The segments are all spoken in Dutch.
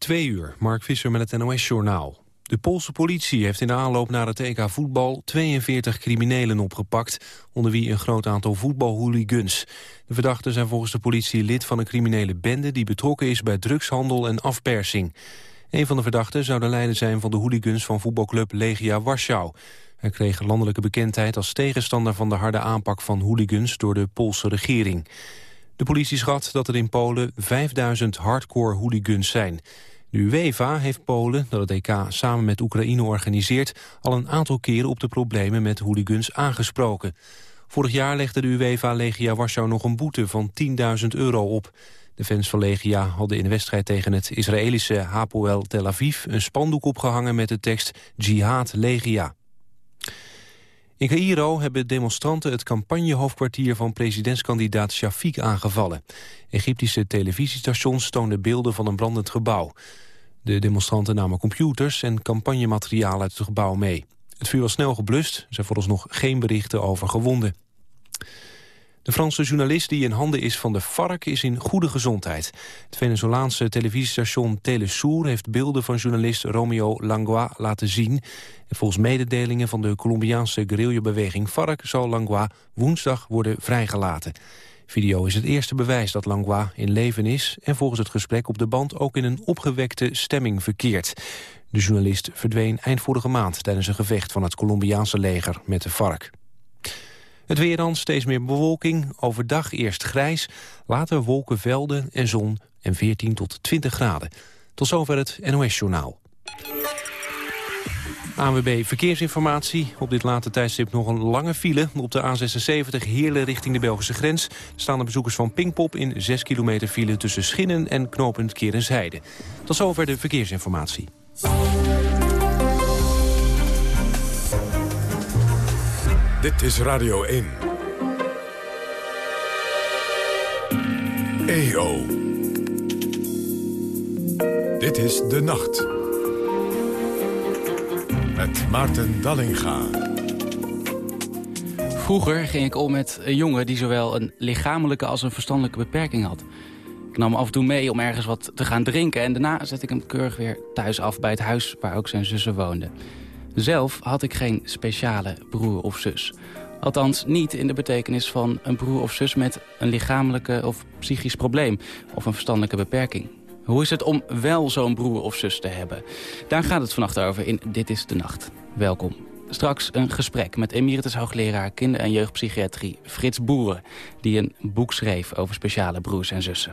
Twee uur, Mark Visser met het NOS-journaal. De Poolse politie heeft in de aanloop naar het EK voetbal 42 criminelen opgepakt, onder wie een groot aantal voetbalhooligans. De verdachten zijn volgens de politie lid van een criminele bende die betrokken is bij drugshandel en afpersing. Een van de verdachten zou de leider zijn van de hooligans van voetbalclub Legia Warschau. Hij kreeg landelijke bekendheid als tegenstander van de harde aanpak van hooligans door de Poolse regering. De politie schat dat er in Polen 5000 hardcore hooligans zijn. De UEFA heeft Polen, dat het EK samen met Oekraïne organiseert... al een aantal keren op de problemen met hooligans aangesproken. Vorig jaar legde de UEFA Legia Warschau nog een boete van 10.000 euro op. De fans van Legia hadden in de wedstrijd tegen het Israëlische Hapoel Tel Aviv... een spandoek opgehangen met de tekst Jihad Legia. In Cairo hebben demonstranten het campagnehoofdkwartier van presidentskandidaat Shafiq aangevallen. Egyptische televisiestations toonden beelden van een brandend gebouw. De demonstranten namen computers en campagnemateriaal uit het gebouw mee. Het vuur was snel geblust, er zijn vooralsnog geen berichten over gewonden. De Franse journalist die in handen is van de FARC is in goede gezondheid. Het Venezolaanse televisiestation Telesour heeft beelden van journalist Romeo Langlois laten zien. En volgens mededelingen van de Colombiaanse guerrillabeweging FARC zal Langlois woensdag worden vrijgelaten. Video is het eerste bewijs dat Langlois in leven is... en volgens het gesprek op de band ook in een opgewekte stemming verkeert. De journalist verdween eind vorige maand tijdens een gevecht van het Colombiaanse leger met de FARC. Het weer dan, steeds meer bewolking. Overdag eerst grijs, later wolkenvelden en zon en 14 tot 20 graden. Tot zover het NOS-journaal. ANWB Verkeersinformatie. Op dit late tijdstip nog een lange file. Op de A76 Heerlen richting de Belgische grens... staan de bezoekers van Pinkpop in 6 kilometer file... tussen Schinnen en knooppunt Kerensheide. Tot zover de verkeersinformatie. Dit is Radio 1. EO. Dit is De Nacht. Met Maarten Dallinga. Vroeger ging ik om met een jongen die zowel een lichamelijke als een verstandelijke beperking had. Ik nam af en toe mee om ergens wat te gaan drinken... en daarna zette ik hem keurig weer thuis af bij het huis waar ook zijn zussen woonden. Zelf had ik geen speciale broer of zus. Althans niet in de betekenis van een broer of zus met een lichamelijke of psychisch probleem of een verstandelijke beperking. Hoe is het om wel zo'n broer of zus te hebben? Daar gaat het vannacht over in Dit is de Nacht. Welkom. Straks een gesprek met emeritus hoogleraar kinder- en jeugdpsychiatrie Frits Boeren... die een boek schreef over speciale broers en zussen.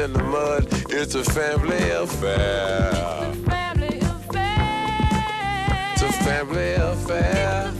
than the mud. It's a family affair. Family affair. It's a family affair.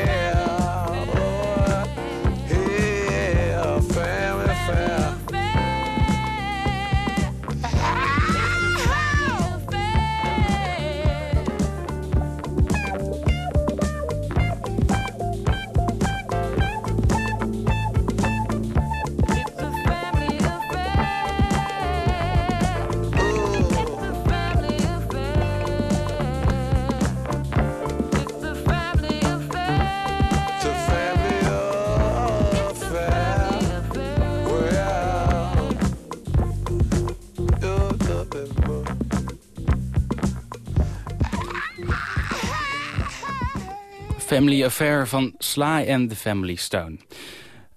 Family Affair van Sly and the Family Stone.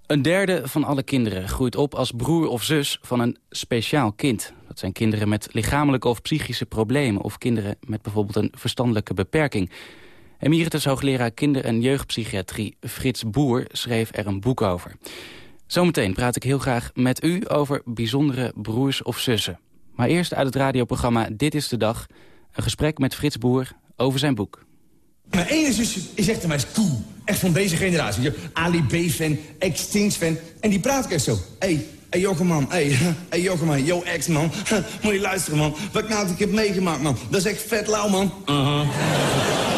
Een derde van alle kinderen groeit op als broer of zus van een speciaal kind. Dat zijn kinderen met lichamelijke of psychische problemen... of kinderen met bijvoorbeeld een verstandelijke beperking. Emeritus hoogleraar kinder- en jeugdpsychiatrie Frits Boer schreef er een boek over. Zometeen praat ik heel graag met u over bijzondere broers of zussen. Maar eerst uit het radioprogramma Dit is de Dag... een gesprek met Frits Boer over zijn boek. Mijn ene zusje is echt een meisje cool. Echt van deze generatie. Je Ali B-fan, Extinct-fan. En die praat ook echt zo. Hé, hey, hey Jocke man, hé, hey, hey Jocke man, yo ex man. Moet je luisteren man, wat ik nou ik heb meegemaakt man. Dat is echt vet lauw man.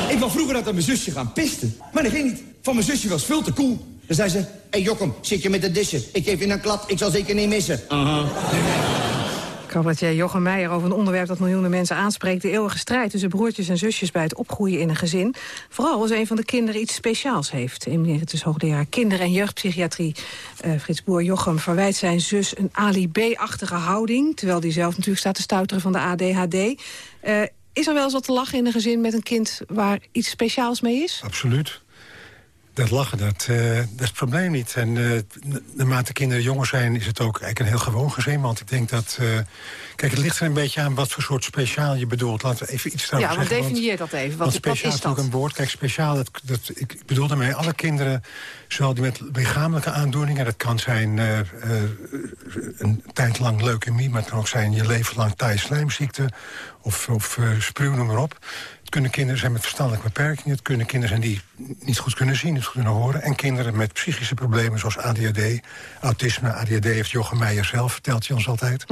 Ik wou vroeger dat aan mijn zusje gaan pisten. Maar dat ging niet. Van mijn zusje was veel te cool. Dan zei ze, hé hey Jochem, zit je met de dishen? Ik geef je een klap, ik zal zeker niet missen. Cabaretier Jochem Meijer over een onderwerp dat miljoenen mensen aanspreekt. De eeuwige strijd tussen broertjes en zusjes bij het opgroeien in een gezin. Vooral als een van de kinderen iets speciaals heeft. Emeritus hoogleraar kinder- en jeugdpsychiatrie eh, Frits Boer Jochem verwijt zijn zus een Ali B-achtige houding. Terwijl die zelf natuurlijk staat te stuiteren van de ADHD. Eh, is er wel eens wat te lachen in een gezin met een kind waar iets speciaals mee is? Absoluut. Dat lachen, dat, eh, dat is het probleem niet. En eh, naarmate kinderen jonger zijn, is het ook eigenlijk een heel gewoon gezin. Want ik denk dat... eh, kijk, het ligt er een beetje aan wat voor soort speciaal je bedoelt. Laten we even iets daarover Ja, zeggen. definieer dat even. Wat, want wat speciaal is is ook een woord. Kijk, speciaal, dat, dat, ik ik bedoel daarmee alle kinderen... zowel die met lichamelijke aandoeningen... dat kan zijn eh, eh, een tijd lang leukemie... maar het kan ook zijn je leven lang taaie slijmziekte... of, of eh, spuw, noem maar op. Het kunnen kinderen zijn met verstandelijke beperkingen. Het kunnen kinderen zijn die niet goed kunnen zien, niet goed kunnen horen. En kinderen met psychische problemen zoals ADHD, autisme. ADHD heeft Jochem Meijer zelf, vertelt hij ons altijd.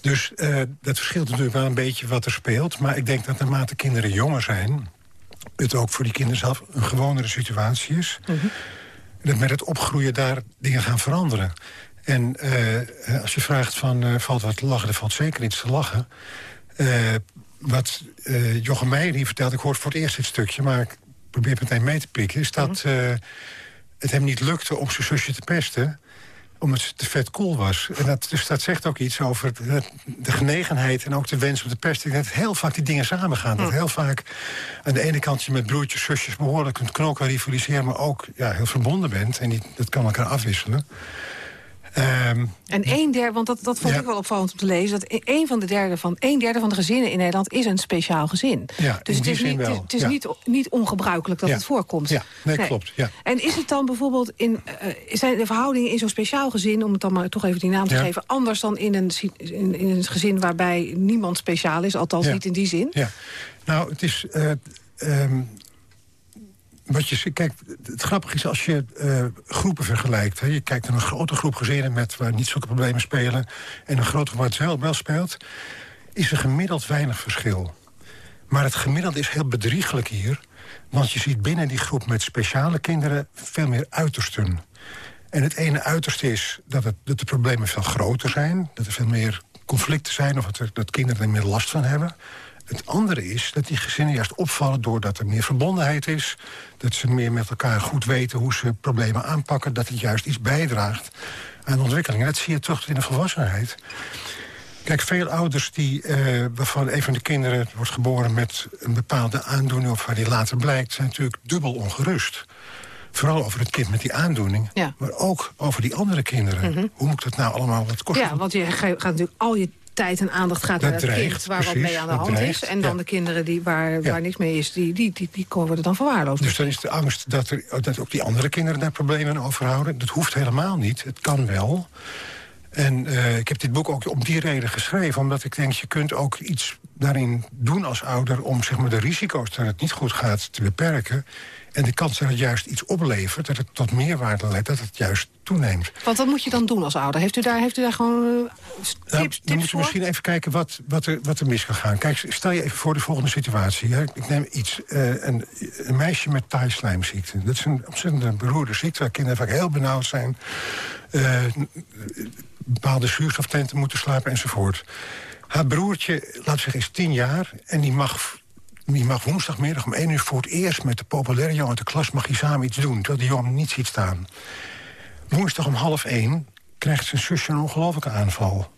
Dus eh, dat verschilt natuurlijk wel een beetje wat er speelt. Maar ik denk dat naarmate kinderen jonger zijn... het ook voor die kinderen zelf een gewonere situatie is. En dat met het opgroeien daar dingen gaan veranderen. En eh, als je vraagt van, eh, valt wat te lachen, er valt zeker iets te lachen. Wat eh Jochem Meijer hier vertelt, ik hoor voor het eerst dit stukje... maar ik probeer het meteen mee te pikken... is dat eh, het hem niet lukte om zijn zusje te pesten omdat ze te vet cool was. En dat, dus dat zegt ook iets over de, de genegenheid en ook de wens om te pesten. Ik denk dat heel vaak die dingen samengaan. Dat heel vaak aan de ene kant je met broertjes, zusjes... behoorlijk kunt knokken, rivaliseren... maar ook ja, heel verbonden bent. En die, dat kan elkaar afwisselen. Ehm, En een derde, want dat, dat vond Ja. ik wel opvallend om te lezen... dat een van de derde van, een derde van de gezinnen in Nederland is een speciaal gezin. Ja, dus het is, niet, het is, wel, het is ja. niet, niet ongebruikelijk dat het voorkomt. Ja, nee, klopt, ja. En is het dan bijvoorbeeld in, eh, zijn de verhoudingen in zo'n speciaal gezin... om het dan maar toch even die naam te geven... anders dan in een, in, in een gezin waarbij niemand speciaal is? Althans niet in die zin. Ja, nou, het is... eh, ehm, wat je, kijk, het grappige is als je eh, groepen vergelijkt. Hè, je kijkt naar een grote groep gezinnen met, waar niet zulke problemen spelen... en een grote groep waar het wel, wel speelt... is er gemiddeld weinig verschil. Maar het gemiddelde is heel bedriegelijk hier... want je ziet binnen die groep met speciale kinderen veel meer uitersten. En het ene uiterste is dat, het, de problemen veel groter zijn... dat er veel meer conflicten zijn of dat, dat kinderen er meer last van hebben. Het andere is dat die gezinnen juist opvallen doordat er meer verbondenheid is... dat ze meer met elkaar goed weten hoe ze problemen aanpakken... dat het juist iets bijdraagt aan de ontwikkeling. En dat zie je terug in de volwassenheid. Kijk, veel ouders die, eh, waarvan een van de kinderen wordt geboren... met een bepaalde aandoening of waar die later blijkt... zijn natuurlijk dubbel ongerust. Vooral over het kind met die aandoening. Ja. Maar ook over die andere kinderen. Hoe moet dat nou allemaal wat kosten? Ja, want je gaat natuurlijk al je tijd en aandacht gaat Dat naar het kind dreigt, waar wat mee aan de hand dreigt, is. En dan ja. de kinderen die, waar, Ja. waar niks mee is, die, die, die, die worden dan verwaarloosd. Dus dan is de angst dat, er, dat ook die andere kinderen daar problemen aan overhouden. Dat hoeft helemaal niet. Het kan wel. En eh, ik heb dit boek ook om die reden geschreven. Omdat ik denk, je kunt ook iets daarin doen als ouder... om zeg maar, de risico's dat het niet goed gaat te beperken. En de kans dat het juist iets oplevert, dat het tot meerwaarde leidt... dat het juist toeneemt. Want wat moet je dan doen als ouder? Heeft u daar, heeft u daar gewoon eh, tips, Nou, dan tips moet je misschien even kijken wat, wat, er, wat er mis kan gaan. Kijk, stel je even voor de volgende situatie. Hè. Ik neem iets. eh, een, een meisje met taaislijmziekte. Dat is een ontzettend beroerde ziekte... waar kinderen vaak heel benauwd zijn. eh, bepaalde zuurstoftenten moeten slapen enzovoort. Haar broertje, we zeggen, is tien jaar... en die mag, die mag woensdagmiddag om één uur voor het eerst... met de populaire jongen uit de klas mag hij samen iets doen... terwijl die jongen niet ziet staan. Woensdag om half één krijgt zijn zusje een ongelofelijke aanval.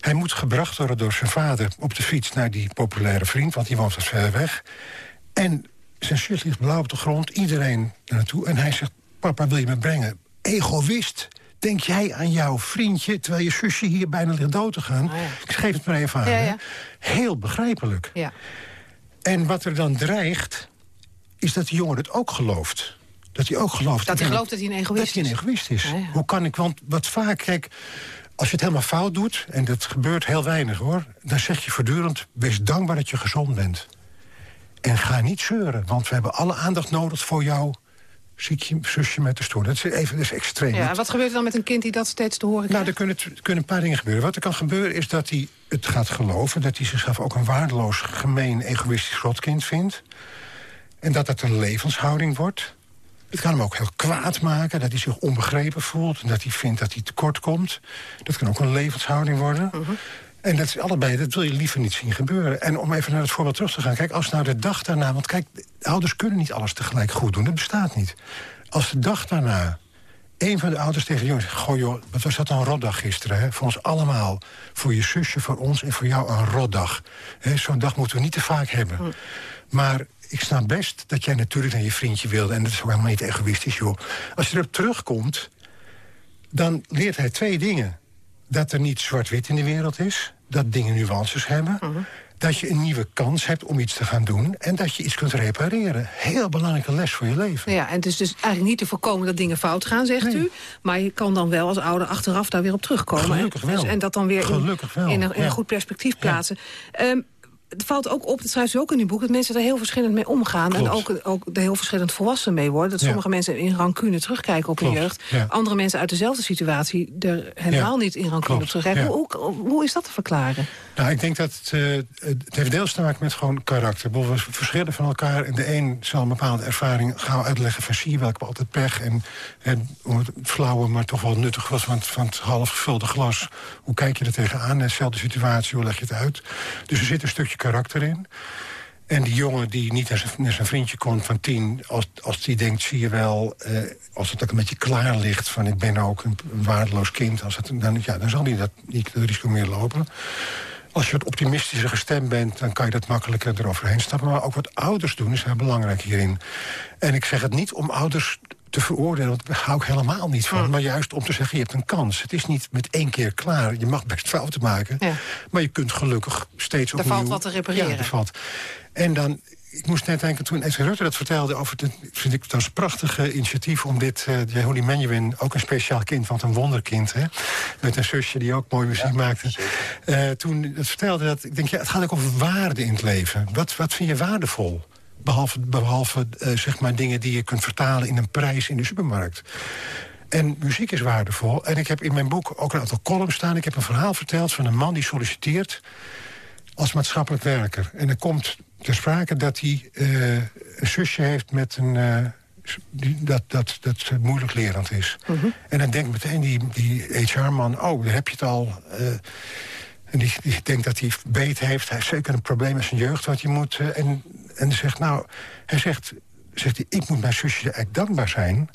Hij moet gebracht worden door zijn vader op de fiets naar die populaire vriend... want die woont wat ver weg. En zijn zus ligt blauw op de grond, iedereen naartoe. En hij zegt, papa, wil je me brengen? Egoïst, denk jij aan jouw vriendje... terwijl je zusje hier bijna ligt dood te gaan? ja. Ik geef het maar even aan. Ja, hè. ja. Heel begrijpelijk. Ja. En wat er dan dreigt, is dat die jongen het ook gelooft. Dat hij ook gelooft. Dat hij gelooft dat hij een egoïst dat hij een is. egoïst is. Ja, ja. Hoe kan ik, want wat vaak, kijk, als je het helemaal fout doet... en dat gebeurt heel weinig hoor... dan zeg je voortdurend, wees dankbaar dat je gezond bent. En ga niet zeuren, want we hebben alle aandacht nodig voor jouw ziekje, zusje met de stoel. Dat is even is extreem. Ja, en wat gebeurt er dan met een kind die dat steeds te horen Nou, krijgt? er kunnen, er kunnen een paar dingen gebeuren. Wat er kan gebeuren is dat hij het gaat geloven... dat hij zichzelf ook een waardeloos, gemeen, egoïstisch rotkind vindt. En dat dat een levenshouding wordt. Het kan hem ook heel kwaad maken, dat hij zich onbegrepen voelt... en dat hij vindt dat hij tekort komt. Dat kan ook een levenshouding worden. En dat is allebei, dat wil je liever niet zien gebeuren. En om even naar het voorbeeld terug te gaan. Kijk, als nou de dag daarna... want kijk, ouders kunnen niet alles tegelijk goed doen. Dat bestaat niet. Als de dag daarna een van de ouders tegen de jongen zegt... goh joh, wat was dat een rotdag gisteren, hè? Voor ons allemaal. Voor je zusje, voor ons en voor jou een rotdag. Zo'n dag moeten we niet te vaak hebben. Maar ik snap best dat jij natuurlijk naar je vriendje wilde... en dat is ook helemaal niet egoïstisch, joh. Als je erop terugkomt, dan leert hij twee dingen. Dat er niet zwart-wit in de wereld is. Dat dingen nuances hebben. Dat je een nieuwe kans hebt om iets te gaan doen. En dat je iets kunt repareren. Heel belangrijke les voor je leven. Ja, en het is dus eigenlijk niet te voorkomen dat dingen fout gaan, zegt Nee. u. Maar je kan dan wel als ouder achteraf daar weer op terugkomen. Gelukkig en, wel. En dat dan weer in- in, een, in een ja. goed perspectief plaatsen. Ehm, het valt ook op, dat schrijft u ook in uw boek... dat mensen er heel verschillend mee omgaan. En ook, ook er heel verschillend volwassen mee worden. Dat Ja. sommige mensen in rancune terugkijken op hun jeugd. ja. Andere mensen uit dezelfde situatie er helemaal Ja. niet in rancune op terugkijken. Hoe, hoe, hoe is dat te verklaren? Nou, ik denk dat het, eh, het heeft deels te maken met gewoon karakter. We verschillen van elkaar en de een zal een bepaalde ervaring gaan uitleggen van zie je wel, ik heb altijd pech. En, en het flauwe, maar toch wel nuttig was van het, van het half gevulde glas. Hoe kijk je er tegenaan? Dezelfde situatie, hoe leg je het uit? Dus er zit een stukje karakter in. En die jongen die niet naar zijn, vriendje komt van tien... als, als die denkt, zie je wel, eh, als het ook een beetje klaar ligt... van ik ben ook een, waardeloos kind, als het, dan, ja, dan zal hij dat niet het risico meer lopen. Als je wat optimistischer gestemd bent... dan kan je dat makkelijker eroverheen stappen. Maar ook wat ouders doen is heel belangrijk hierin. En ik zeg het niet om ouders te veroordelen, daar hou ik helemaal niet van. Maar juist om te zeggen, je hebt een kans. Het is niet met één keer klaar. Je mag best fouten maken. Ja. Maar je kunt gelukkig steeds Er opnieuw... valt wat te repareren. Ja, er valt. En dan, ik moest net denken, toen Edwin Rutte dat vertelde... over het, vind ik dat is een prachtig eh, initiatief om dit... Uh, Jeholi Menjewin, ook een speciaal kind, want een wonderkind... Hè, met een zusje die ook mooie muziek maakte. Uh, toen het vertelde dat, ik denk, ja, het gaat ook over waarde in het leven. Wat, wat vind je waardevol? Behalve, behalve uh, zeg maar dingen die je kunt vertalen in een prijs in de supermarkt. En muziek is waardevol. En ik heb in mijn boek ook een aantal columns staan. Ik heb een verhaal verteld van een man die solliciteert als maatschappelijk werker. En er komt ter sprake dat hij uh, een zusje heeft met een... Uh, die, dat, dat, dat moeilijk lerend is. -huh. En dan denkt meteen die, die HR-man... oh, daar heb je het al... Uh, en die, die denkt dat hij beet heeft. Hij heeft zeker een probleem met zijn jeugd wat hij moet... Uh, en, en zegt, nou, hij zegt, zegt hij, ik moet mijn zusje eigenlijk dankbaar zijn...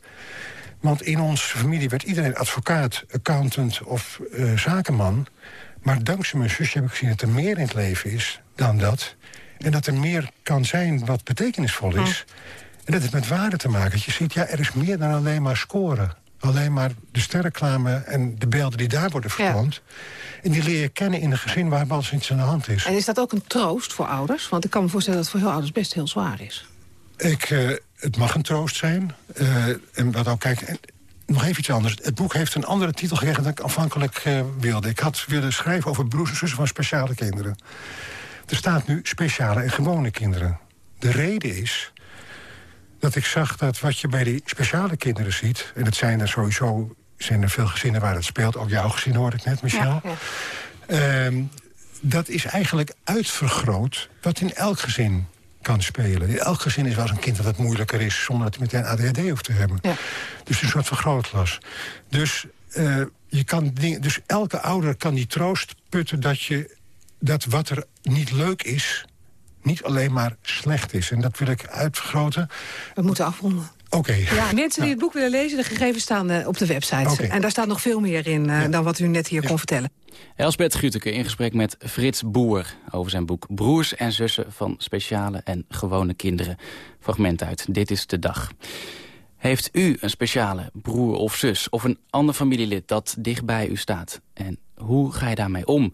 want in onze familie werd iedereen advocaat, accountant of uh, zakenman... maar dankzij mijn zusje heb ik gezien dat er meer in het leven is dan dat... en dat er meer kan zijn wat betekenisvol is... En dat heeft met waarde te maken. Dat je ziet, ja, er is meer dan alleen maar scoren. alleen maar de sterreclame en de beelden die daar worden vertoond. En die leer je kennen in een gezin waar eens iets aan de hand is. En is dat ook een troost voor ouders? Want ik kan me voorstellen dat het voor heel ouders best heel zwaar is. Ik, eh, het mag een troost zijn. Eh, en wat ook, kijk, en nog even iets anders. Het boek heeft een andere titel gekregen dan ik aanvankelijk eh, wilde. Ik had willen schrijven over broers en zussen van speciale kinderen. Er staat nu speciale en gewone kinderen. De reden is dat ik zag dat wat je bij die speciale kinderen ziet... en het zijn er sowieso zijn er veel gezinnen waar het speelt. Ook jouw gezin hoorde ik net, Michel. Ja. Ehm, dat is eigenlijk uitvergroot wat in elk gezin kan spelen. In elk gezin is wel eens een kind dat het moeilijker is... zonder dat hij meteen ADHD hoeft te hebben. Ja. Dus een soort vergrootglas. Dus, eh, je kan dus elke ouder kan die troost putten... dat, je, dat wat er niet leuk is, niet alleen maar slecht is. En dat wil ik uitvergroten. We moeten afronden. Oké. Ja, mensen die het boek willen lezen, de gegevens staan eh, op de website. En daar staat nog veel meer in eh, dan wat u net hier kon vertellen. Elsbeth Gruteke in gesprek met Frits Boer over zijn boek Broers en Zussen van Speciale en Gewone Kinderen. Fragment uit Dit is de Dag. Heeft u een speciale broer of zus of een ander familielid dat dicht bij u staat? En hoe ga je daarmee om?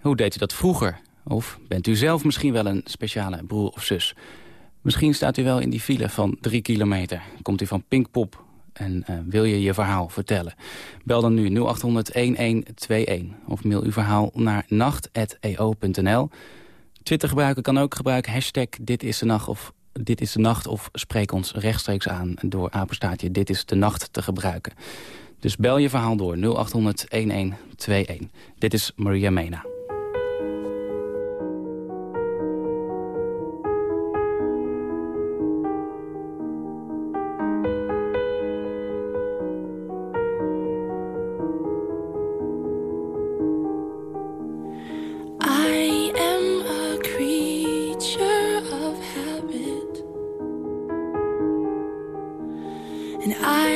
Hoe deed u dat vroeger? Of bent u zelf misschien wel een speciale broer of zus? Misschien staat u wel in die file van drie kilometer. Komt u van Pinkpop en eh, wil je je verhaal vertellen? Bel dan nu 0800-1121 of mail uw verhaal naar nacht.eo.nl. Twitter gebruiken kan ook gebruiken hashtag dit is de nacht of dit is de nacht of spreek ons rechtstreeks aan door apenstaartje dit is de nacht te gebruiken. Dus bel je verhaal door 0800-1121. Dit is Maria Mena.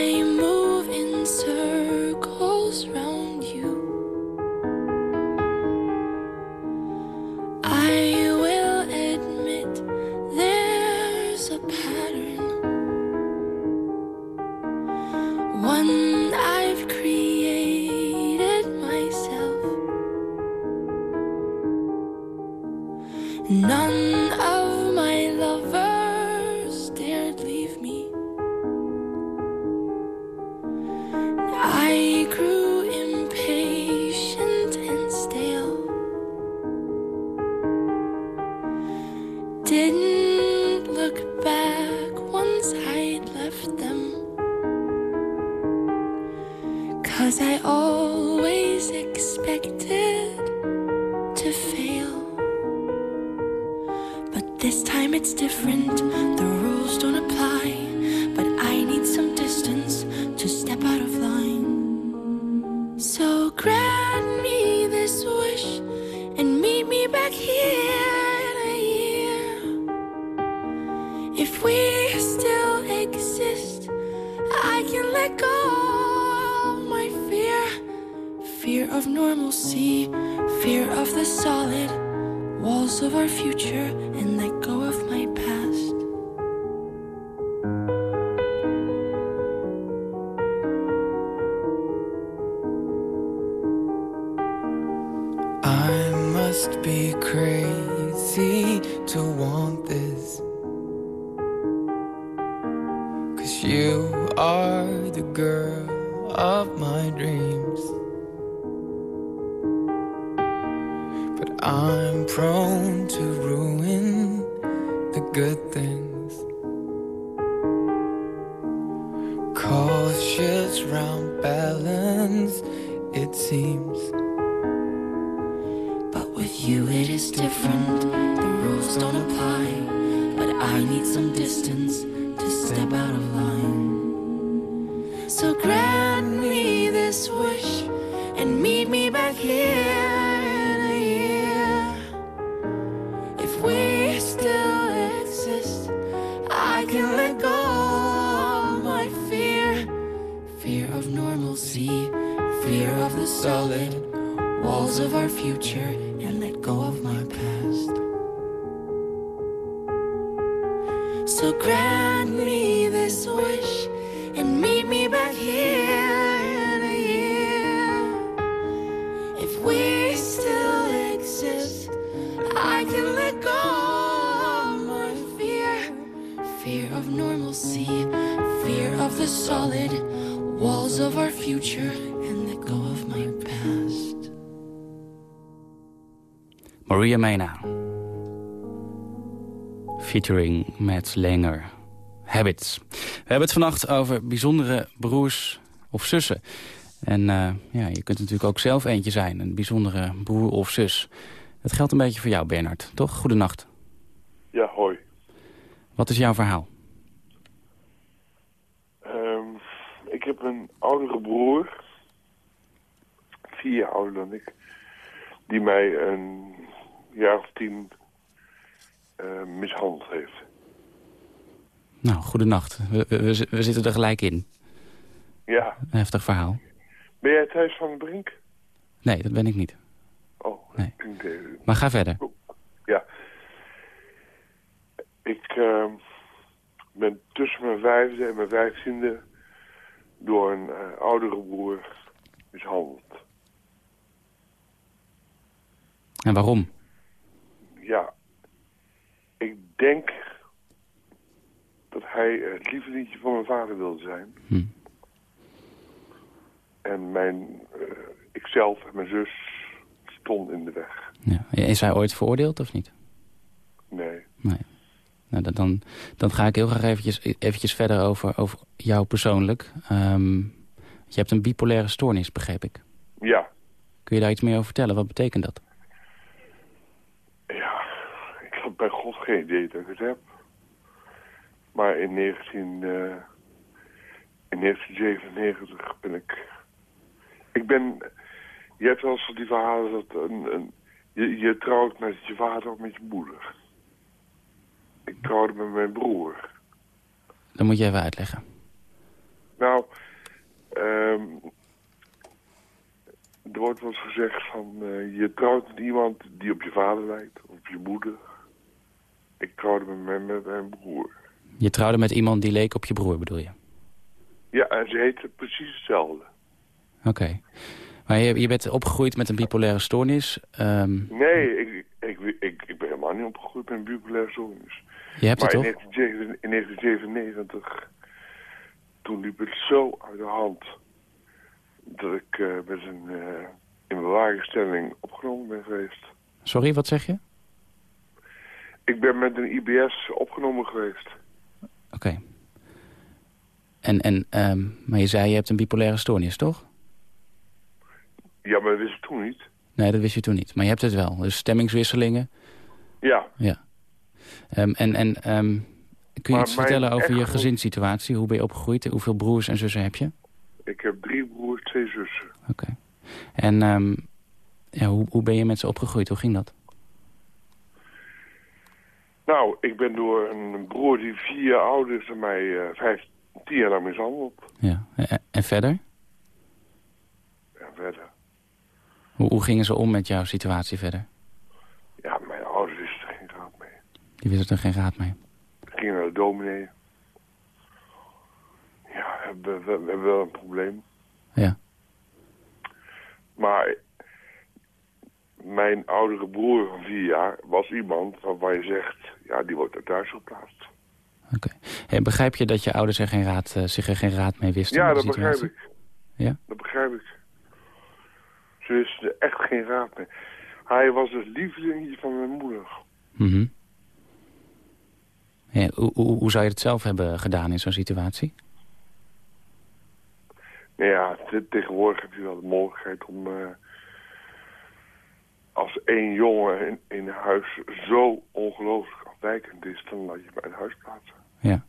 I move in circles round prone to ruin the good things. Cautious round balance, it seems. But with you it is different. The rules don't apply. But I need some distance to step out of line. Featuring Matt Langer. Habits. We hebben het vannacht over bijzondere broers of zussen. En eh, ja, je kunt natuurlijk ook zelf eentje zijn. Een bijzondere broer of zus. Dat geldt een beetje voor jou, Bernard, toch? Goedenacht. Ja, hoi. Wat is jouw verhaal? Ehm, ik heb een oudere broer, vier jaar ouder dan ik, die mij een jaar of tien mishandeld heeft. Nou, goedenacht. We, we, we, zitten er gelijk in. Ja. Een heftig verhaal. Ben jij thuis van de Brink? Nee, dat ben ik niet. Oh, Nee. even- Maar ga verder. Ja. Ik ehm, ben tussen mijn vijfde en mijn vijftiende door een eh, oudere broer mishandeld. En waarom? Ja, denk dat hij het lievelingetje van mijn vader wilde zijn. Hm. En mijn, eh, ikzelf en mijn zus stonden in de weg. Ja. Is hij ooit veroordeeld of niet? Nee. Nee. Nou, dan- dan, dan ga ik heel graag eventjes, eventjes verder over, over jou persoonlijk. Ehm, je hebt een bipolaire stoornis, begreep ik. Ja, Kun je daar iets meer over vertellen? Wat betekent dat? ja, ik geen idee dat ik het heb. Maar in, 19, eh, in 1997 ben ik... Ik ben... Je hebt wel eens van die verhalen dat een, een, je, je trouwt met je vader of met je moeder. Ik trouwde met mijn broer. Dat moet je even uitleggen. Nou, ehm, er wordt wel eens gezegd van... eh, je trouwt met iemand die op je vader lijkt, of op je moeder. Ik trouwde met mijn, met mijn broer. Je trouwde met iemand die leek op je broer, bedoel je? Ja, en ze heette precies hetzelfde. Oké. Maar je, je bent opgegroeid met een bipolaire stoornis. Ehm, Nee, ik, ik, ik, ik ben helemaal niet opgegroeid met een bipolaire stoornis. je hebt maar het toch? 1997 in 1997, toen liep het zo uit de hand... dat ik eh, met een eh, in bewaringstelling opgenomen ben geweest. Sorry, wat zeg je? Ik ben met een IBS opgenomen geweest. Oké. En, en, ehm, maar je zei je hebt een bipolaire stoornis, toch? Ja, maar dat wist ik toen niet. Nee, dat wist je toen niet. Maar je hebt het wel. Dus stemmingswisselingen. Ja, Ja. Ehm, en en ehm, kun je Maar iets vertellen over je gezinssituatie? Hoe ben je opgegroeid? Hoeveel broers en zussen heb je? ik heb drie broers, twee zussen. Oké. En ehm, ja, hoe, hoe ben je met ze opgegroeid? Hoe ging dat? Nou, ik ben door een broer die vier jaar ouder is dan mij, eh vijf, tien jaar lang mishandeld. Ja. En, en verder? En verder. Hoe, hoe gingen ze om met jouw situatie verder? Ja, mijn ouders wisten er geen raad mee. Die wisten er geen raad mee. Ik ging naar de dominee. Ja, we, we, we hebben wel een probleem. Ja. Maar mijn oudere broer van vier jaar was iemand waarvan je zegt... ja, die wordt er thuis geplaatst. Oké. Hey, begrijp je dat je ouders er geen raad, eh, zich er geen raad mee wisten? Ja, dat begrijp ik. Ja? Dat begrijp ik. Ze wisten er echt geen raad mee. Hij was het lievelingetje van mijn moeder. Mhm. Ja, hoe, hoe, hoe zou je het zelf hebben gedaan in zo'n situatie? Nou ja, te- tegenwoordig heb je wel de mogelijkheid om... eh, als één jongen in, in huis zo ongelooflijk afwijkend is... dan laat je hem uit huis plaatsen. Ja.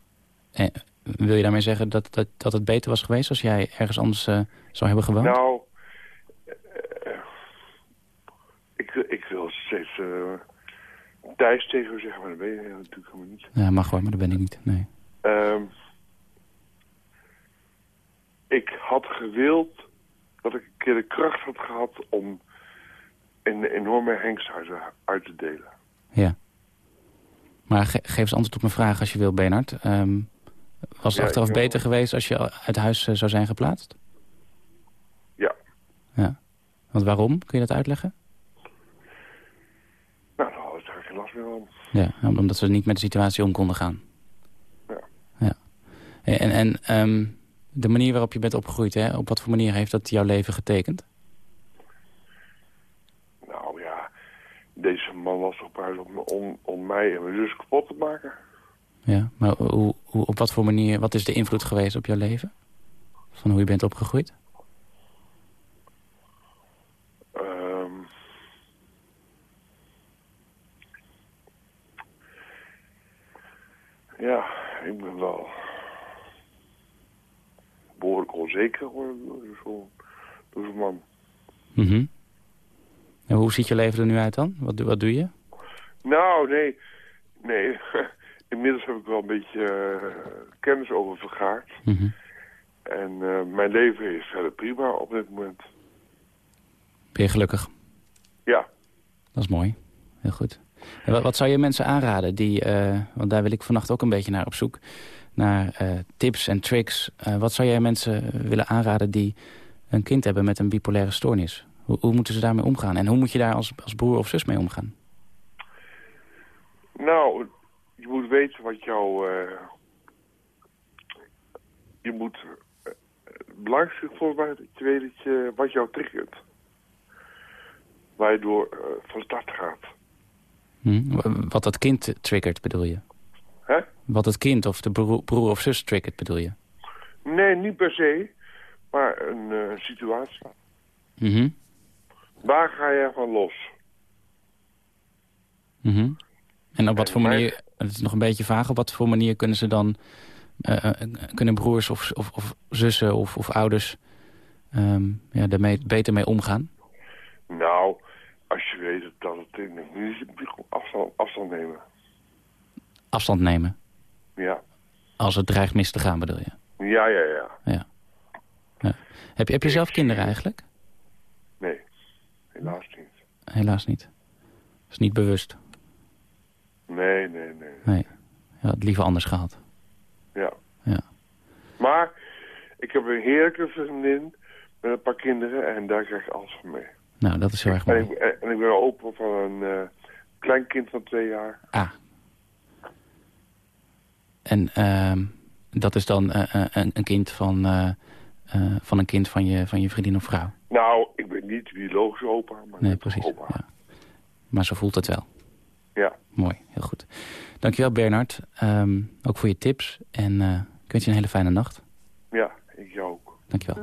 En, wil je daarmee zeggen dat, dat, dat het beter was geweest als jij ergens anders eh, zou hebben gewoond? Nou, eh, ik, ik wil steeds eh Thijs tegen u zeggen, maar dat weet je natuurlijk helemaal niet. Ja, mag hoor, maar dat ben ik niet. Nee. Ehm, ik had gewild dat ik een keer de kracht had gehad om een enorme hengst uit, uit te delen. Ja. Maar ge- geef eens antwoord op mijn vraag als je wil, Bernard. Ehm, was het Ja, achteraf ik wil- beter geweest als je uit huis eh, zou zijn geplaatst? Ja. Ja. Want waarom? Kun je dat uitleggen? Nou, dan geen last meer van. Ja, omdat ze niet met de situatie om konden gaan. Ja. ja. En, en ehm, de manier waarop je bent opgegroeid, hè, op wat voor manier heeft dat jouw leven getekend? Nou ja, deze man was toch buis om, om, om mij en mijn zus kapot te maken. Ja, maar hoe, hoe, op wat voor manier, wat is de invloed geweest op jouw leven? Van hoe je bent opgegroeid? Ehm ja, ik ben wel behoorlijk onzeker geworden door zo'n man. En hoe ziet je leven er nu uit dan? Wat, doe- wat doe je? Nou, nee. Nee. Inmiddels heb ik wel een beetje eh, kennis over vergaard. Mhm. En eh, mijn leven is verder prima op dit moment. Ben je gelukkig? Ja. Dat is mooi. Heel goed. En wat, wat zou je mensen aanraden die, eh, want daar wil ik vannacht ook een beetje naar op zoek, naar tips en tricks. Wat zou jij mensen willen aanraden die een kind hebben met een bipolaire stoornis? Hoe, hoe moeten ze daarmee omgaan? En hoe moet je daar als, als broer of zus mee omgaan? Nou, je moet weten wat jou... eh, je moet... eh, het belangrijkste is volgens mij dat je weet dat je, wat jou triggert. Waar je door eh, van start gaat. Hm? Wat dat kind triggert, bedoel je? Hè? Wat het kind of de broer, broer of zus triggert, bedoel je? Nee, niet per se. Maar een eh, situatie. Mhm. Waar ga je van los? Mhm. En op wat voor manier, het is nog een beetje vaag, op wat voor manier kunnen ze dan, eh, eh, kunnen broers of, of, of zussen of, of ouders ehm, ja, daarmee beter mee omgaan? Nou, als je weet dat het in is, afstand, afstand nemen. Afstand nemen, Ja. als het dreigt mis te gaan bedoel je? Ja, ja, ja. Ja. ja. Heb, je, heb je zelf kinderen eigenlijk? Helaas niet. Helaas niet. is niet bewust. Nee, nee, nee. Nee. Je had het liever anders gehad. Ja. Ja. Maar ik heb een heerlijke vriendin met een paar kinderen en daar krijg ik alles van mee. Nou, dat is heel erg En mooi. ik, en ik ben open van een eh klein kind van twee jaar. Ah. En ehm, dat is dan eh, eh, een, een kind van, eh, eh, van een kind van je, van je vriendin of vrouw? Nou, ik ben niet biologisch opa, maar Nee, precies. opa. Ja. Maar zo voelt het wel. Ja. Mooi, heel goed. Dankjewel Bernard, Ehm, ook voor je tips. En ik wens je een hele fijne nacht. Ja, ik jou ook. Dankjewel.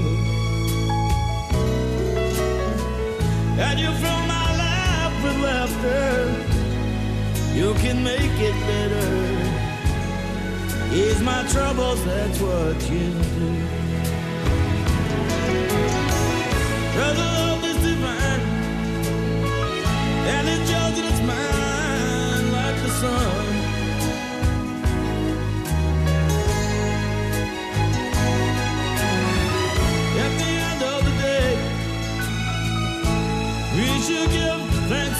You fill my life with laughter. You can make it better. Ease my troubles, that's what you do. The love is divine. And it's yours and it's mine like the sun.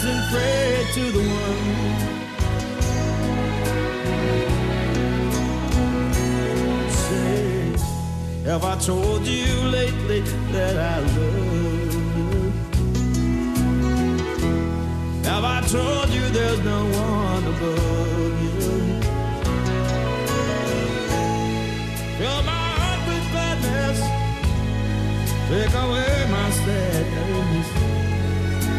and pray to the one. Say, have I told you lately that I love you? Have I told you there's no one above you? Fill my heart with madness. Take away.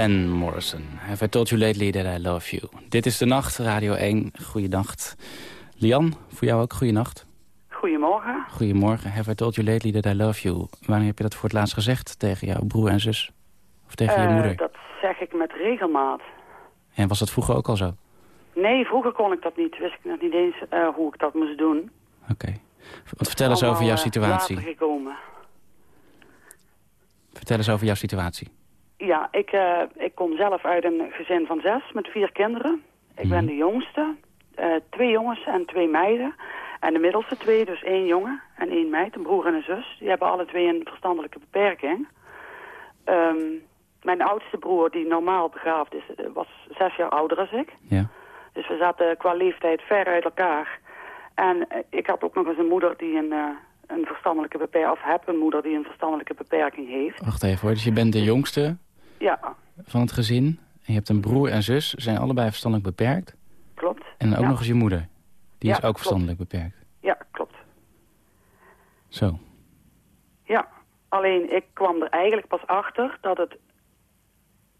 Van Morrison. Have I told you lately that I love you? Dit is de nacht, Radio 1. Goeienacht. Lian, voor jou ook goeienacht. Goedemorgen. Goedemorgen. Have I told you lately that I love you? Wanneer heb je dat voor het laatst gezegd tegen jouw broer en zus? Of tegen je Eh, moeder? Dat zeg ik met regelmaat. En was dat vroeger ook al zo? Nee, vroeger kon ik dat niet. Wist ik nog niet eens eh, hoe ik dat moest doen. Oké. Want vertel eens over jouw eh, situatie. later gekomen. Vertel eens over jouw situatie. Ja, ik, eh, ik kom zelf uit een gezin van zes met vier kinderen. Ik ben de jongste. Eh, twee jongens en twee meiden. En de middelste twee, dus één jongen en één meid, een broer en een zus. Die hebben alle twee een verstandelijke beperking. Ehm, mijn oudste broer, die normaal begaafd is, eh, was zes jaar ouder dan ik. Ja. Dus we zaten qua leeftijd ver uit elkaar. En ik had ook nog eens een moeder die een, een verstandelijke beperking... of heb een moeder die een verstandelijke beperking heeft. Wacht even hoor. Dus je bent de jongste Ja, van het gezin. En je hebt een broer en zus. Zijn allebei verstandelijk beperkt. klopt. En ook Ja. nog eens je moeder. Die Ja, is ook klopt. verstandelijk beperkt. Ja, klopt. Zo. Ja, alleen ik kwam er eigenlijk pas achter dat het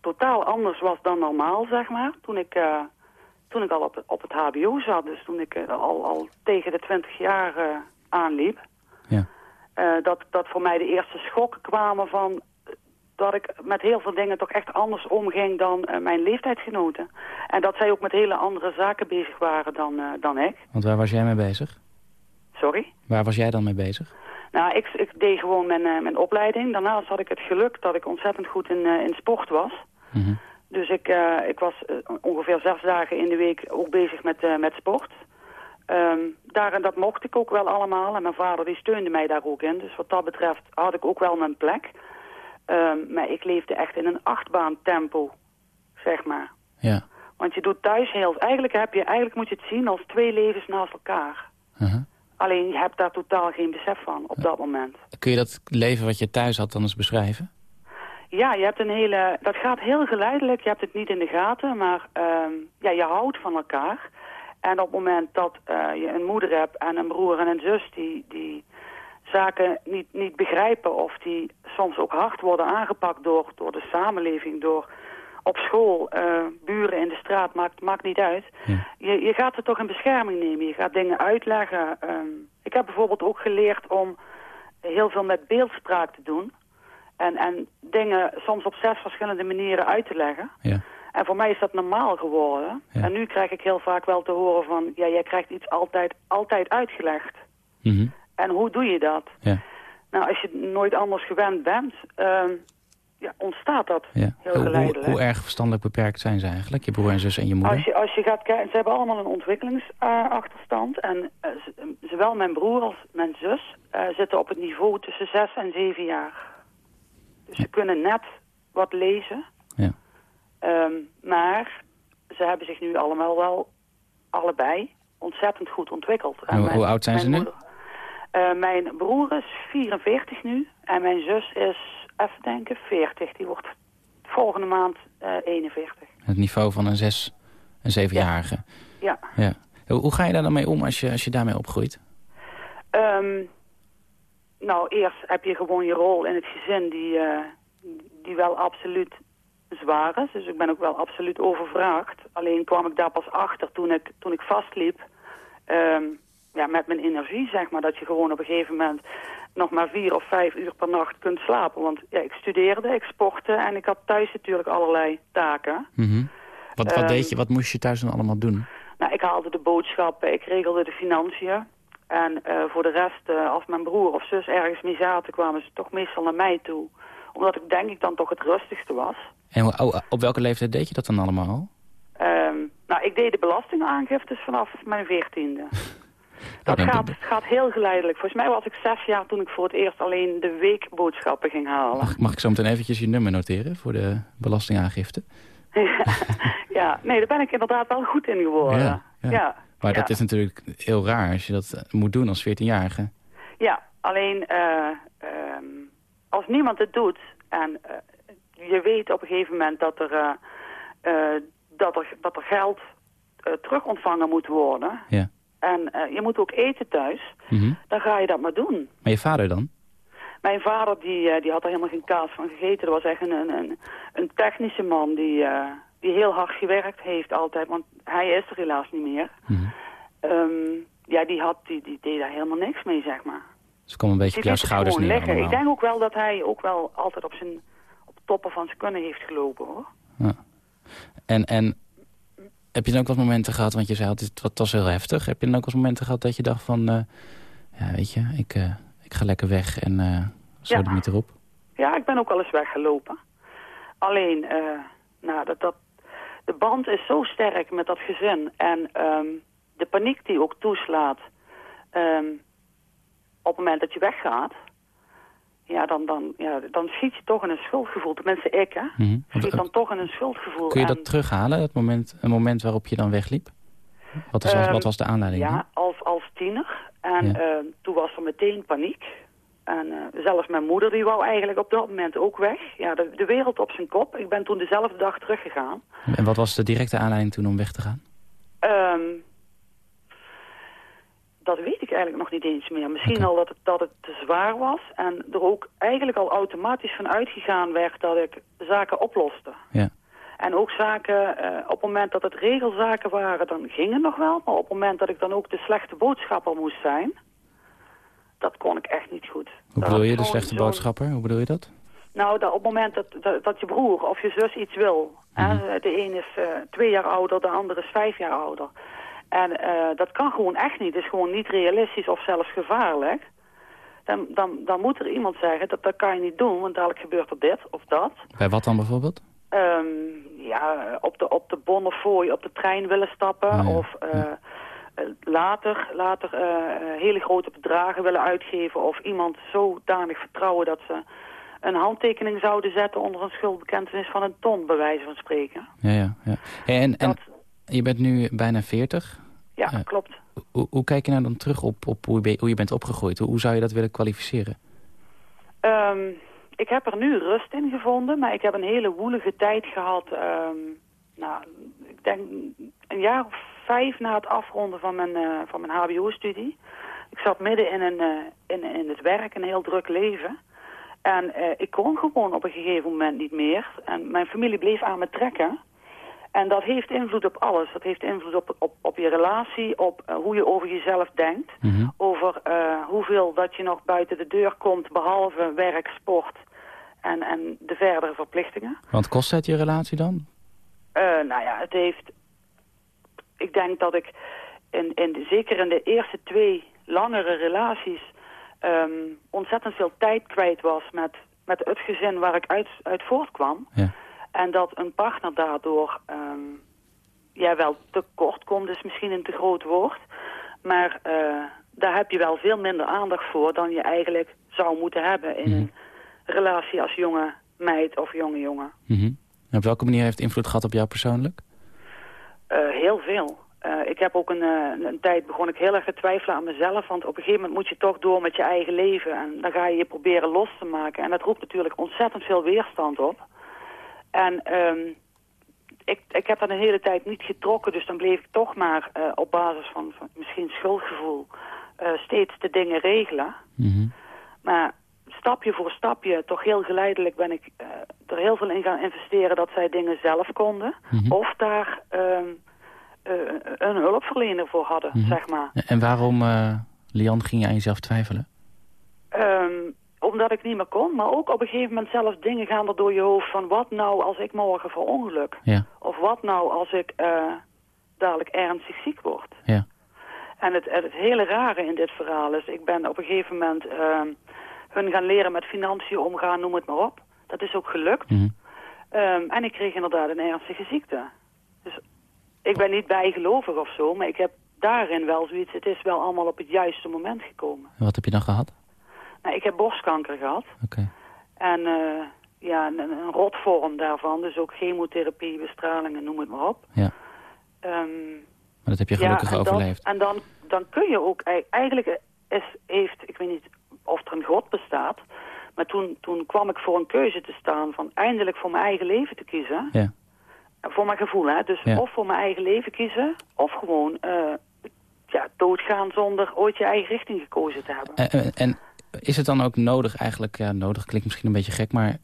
totaal anders was dan normaal, zeg maar. Toen ik, eh, toen ik al op, op het hbo zat, dus toen ik eh, al, al tegen de 20 jaar eh, aanliep. Ja. Dat, dat voor mij de eerste schokken kwamen van dat ik met heel veel dingen toch echt anders omging dan eh, mijn leeftijdsgenoten. En dat zij ook met hele andere zaken bezig waren dan, eh, dan ik. Want waar was jij mee bezig? Sorry? Waar was jij dan mee bezig? Nou, ik, ik deed gewoon mijn, eh, mijn opleiding. Daarnaast had ik het geluk dat ik ontzettend goed in, in sport was. Mhm. Dus ik, ik was ongeveer zes dagen in de week ook bezig met, met sport. Ehm, daar, en dat mocht ik ook wel allemaal. En mijn vader die steunde mij daar ook in. Dus wat dat betreft had ik ook wel mijn plek. Ehm, maar ik leefde echt in een achtbaan tempo, zeg maar. Ja. Want je doet thuis heel... Eigenlijk, heb je, eigenlijk moet je het zien als twee levens naast elkaar. Uh-huh. Alleen je hebt daar totaal geen besef van op dat moment. Kun je dat leven wat je thuis had dan eens beschrijven? Ja, je hebt een hele... Dat gaat heel geleidelijk. Je hebt het niet in de gaten, maar ehm, ja, je houdt van elkaar. En op het moment dat eh, je een moeder hebt en een broer en een zus die, die zaken niet, niet begrijpen... of die soms ook hard worden aangepakt door, door de samenleving, door op school, eh, buren in de straat, maakt, maakt niet uit. Je, je gaat ze toch in bescherming nemen. Je gaat dingen uitleggen. Ehm, ik heb bijvoorbeeld ook geleerd om heel veel met beeldspraak te doen. En, en dingen soms op zes verschillende manieren uit te leggen. Ja. En voor mij is dat normaal geworden. En nu krijg ik heel vaak wel te horen van... ja, jij krijgt iets altijd, altijd uitgelegd. En hoe doe je dat? Ja. Nou, als je nooit anders gewend bent... ehm, ja, ontstaat dat Ja. heel Hoe, hoe, geleidelijk. hoe erg verstandelijk beperkt zijn ze eigenlijk, je broer en zus en je moeder? Als je, als je gaat kijken, ze hebben allemaal een ontwikkelingsachterstand. en eh, zowel mijn broer als mijn zus eh, zitten op het niveau tussen zes en zeven jaar. Dus ze kunnen net wat lezen. Ja. Ehm, maar ze hebben zich nu allemaal wel, allebei, ontzettend goed ontwikkeld. En Hoe- mijn- hoe oud zijn ze nu? moeder- eh, mijn broer is 44 nu en mijn zus is, even denken, 40. Die wordt volgende maand eh 41. Het niveau van een zes- en zevenjarige. Ja. Ja. Hoe, hoe ga je daar dan mee om als je, als je daarmee opgroeit? Ehm, nou, eerst heb je gewoon je rol in het gezin die, eh, die wel absoluut zwaar is. Dus ik ben ook wel absoluut overvraagd. Alleen kwam ik daar pas achter toen ik, toen ik vastliep ehm, ja, met mijn energie, zeg maar. Dat je gewoon op een gegeven moment nog maar vier of vijf uur per nacht kunt slapen. Want ja, ik studeerde, ik sportte en ik had thuis natuurlijk allerlei taken. Mhm. Wat, wat Ehm, deed je, wat moest je thuis dan allemaal doen? Nou, ik haalde de boodschappen, ik regelde de financiën. En eh, voor de rest, eh, als mijn broer of zus ergens mee zaten, kwamen ze toch meestal naar mij toe. Omdat ik denk ik dan toch het rustigste was. En oh, op welke leeftijd deed je dat dan allemaal al? Ehm, nou, ik deed de belastingaangiftes vanaf mijn veertiende. Dat gaat, gaat heel geleidelijk. Volgens mij was ik zes jaar toen ik voor het eerst alleen de weekboodschappen ging halen. Mag, mag ik zo meteen eventjes je nummer noteren voor de belastingaangifte? ja, nee, daar ben ik inderdaad wel goed in geworden. Ja, Ja. Maar dat is natuurlijk heel raar als je dat eh, moet doen als 14-jarige. Ja, alleen eh, ehm, als niemand het doet en eh, je weet op een gegeven moment dat er, eh, dat er, dat er geld eh, terug ontvangen moet worden Ja. En eh, je moet ook eten thuis, Mhm. dan ga je dat maar doen. Maar je vader dan? Mijn vader die, eh, die had er helemaal geen kaas van gegeten. Dat was echt een, een, een, technische man die, eh, die heel hard gewerkt heeft altijd. Want hij is er helaas niet meer. Mhm. Ehm, ja, die, had, die, die deed daar helemaal niks mee, zeg maar. Dus kwam een beetje op jouw schouders neer. Ik denk ook wel dat hij ook wel altijd op zijn op toppen van zijn kunnen heeft gelopen, hoor. En, en heb je dan ook wat momenten gehad, want je zei altijd, het was heel heftig. Heb je dan ook wat momenten gehad dat je dacht van, eh, ja weet je, ik, eh, ik ga lekker weg en eh zo Ja. niet erop. Ja, ik ben ook wel eens weggelopen. Alleen, nou, dat, dat, de band is zo sterk met dat gezin. En ehm, de paniek die ook toeslaat ehm, op het moment dat je weggaat... Ja, dan, dan, ja, dan schiet je toch in een schuldgevoel. Tenminste, ik, hè. Mhm. Schiet dan toch in een schuldgevoel. Kun je En- dat terughalen, het moment, een moment waarop je dan wegliep? Wat, is, Ehm, wat was de aanleiding? Ja, als, als tiener. En Ja. eh, toen was er meteen paniek. En eh, zelfs mijn moeder die wou eigenlijk op dat moment ook weg. Ja, de, de wereld op zijn kop. Ik ben toen dezelfde dag teruggegaan. En wat was de directe aanleiding toen om weg te gaan? Ehm, dat weet ik eigenlijk nog niet eens meer. Misschien al dat het, dat het te zwaar was. En er ook eigenlijk al automatisch van uitgegaan werd dat ik zaken oploste. Ja. En ook zaken, eh, op het moment dat het regelzaken waren, dan ging het nog wel. Maar op het moment dat ik dan ook de slechte boodschapper moest zijn, dat kon ik echt niet goed. Hoe bedoel je, de slechte boodschapper? Hoe bedoel je dat? Nou, dat op het moment dat, dat, dat je broer of je zus iets wil. Mhm. hè, de een is eh, twee jaar ouder, de ander is vijf jaar ouder. En eh, dat kan gewoon echt niet. Het is gewoon niet realistisch of zelfs gevaarlijk. Dan, dan, dan moet er iemand zeggen, dat, dat kan je niet doen, want dadelijk gebeurt er dit of dat. Bij wat dan bijvoorbeeld? Ehm, ja, op de, op de bon of voor je op de trein willen stappen. Oh ja, Of eh, eh, later, later hele grote bedragen willen uitgeven. Of iemand zodanig vertrouwen dat ze een handtekening zouden zetten onder een schuldbekentenis van een ton, bij wijze van spreken. Ja, ja. ja. En, en je bent nu bijna 40. Ja, Eh, klopt. Hoe, hoe kijk je nou dan terug op, op hoe, je, be- hoe je bent opgegroeid? Hoe, hoe zou je dat willen kwalificeren? Ehm, ik heb er nu rust in gevonden, maar ik heb een hele woelige tijd gehad. ehm, nou, ik denk een jaar of vijf na het afronden van mijn, eh, van mijn hbo-studie. Ik zat midden in, een, eh, in, in het werk, een heel druk leven. En ik kon gewoon op een gegeven moment niet meer. En mijn familie bleef aan me trekken. En dat heeft invloed op alles. Dat heeft invloed op, op, op je relatie, op eh, hoe je over jezelf denkt. Over eh, hoeveel dat je nog buiten de deur komt, behalve werk, sport en, en de verdere verplichtingen. Want kost het je relatie dan? Eh, nou ja, het heeft... Ik denk dat ik in, in zeker in de eerste twee langere relaties... ehm, ontzettend veel tijd kwijt was met, met het gezin waar ik uit, uit voortkwam. Ja. En dat een partner daardoor ehm, ja, wel tekort komt, is misschien een te groot woord. Maar eh, daar heb je wel veel minder aandacht voor dan je eigenlijk zou moeten hebben in een relatie als jonge meid of jonge jongen. Mhm. Op welke manier heeft het invloed gehad op jou persoonlijk? Eh, heel veel. Eh, ik heb ook een, eh, een tijd begon ik heel erg te twijfelen aan mezelf. Want op een gegeven moment moet je toch door met je eigen leven. En dan ga je je proberen los te maken. En dat roept natuurlijk ontzettend veel weerstand op. En ehm, ik, ik heb dat een hele tijd niet getrokken. Dus dan bleef ik toch maar eh, op basis van, van misschien schuldgevoel eh, steeds de dingen regelen. Maar stapje voor stapje, toch heel geleidelijk ben ik eh, er heel veel in gaan investeren dat zij dingen zelf konden. Mhm. Of daar ehm, eh, een hulpverlener voor hadden, Mhm. zeg maar. En waarom, Lian, ging je aan jezelf twijfelen? Ehm, omdat ik niet meer kon, maar ook op een gegeven moment zelfs dingen gaan er door je hoofd van wat nou als ik morgen verongeluk? Ja. Of wat nou als ik eh, dadelijk ernstig ziek word? Ja. En het, het hele rare in dit verhaal is, ik ben op een gegeven moment ehm, hun gaan leren met financiën omgaan, noem het maar op. Dat is ook gelukt. Mhm. Ehm, en ik kreeg inderdaad een ernstige ziekte. Dus ik ben niet bijgelovig of zo, maar ik heb daarin wel zoiets, het is wel allemaal op het juiste moment gekomen. En wat heb je dan gehad? Nou, ik heb borstkanker gehad. Oké. En eh, ja, een, een rotvorm daarvan, dus ook chemotherapie, bestralingen, noem het maar op. Ja. Ehm, Maar dat heb je gelukkig ja, en dan- overleefd. en dan, dan kun je ook, ei- eigenlijk is, heeft, ik weet niet of er een God bestaat, maar toen, toen kwam ik voor een keuze te staan van eindelijk voor mijn eigen leven te kiezen. Ja. Voor mijn gevoel, hè. Dus Ja. of voor mijn eigen leven kiezen, of gewoon eh, ja, doodgaan zonder ooit je eigen richting gekozen te hebben. En, en- en is het dan ook nodig eigenlijk, ja nodig klinkt misschien een beetje gek, maar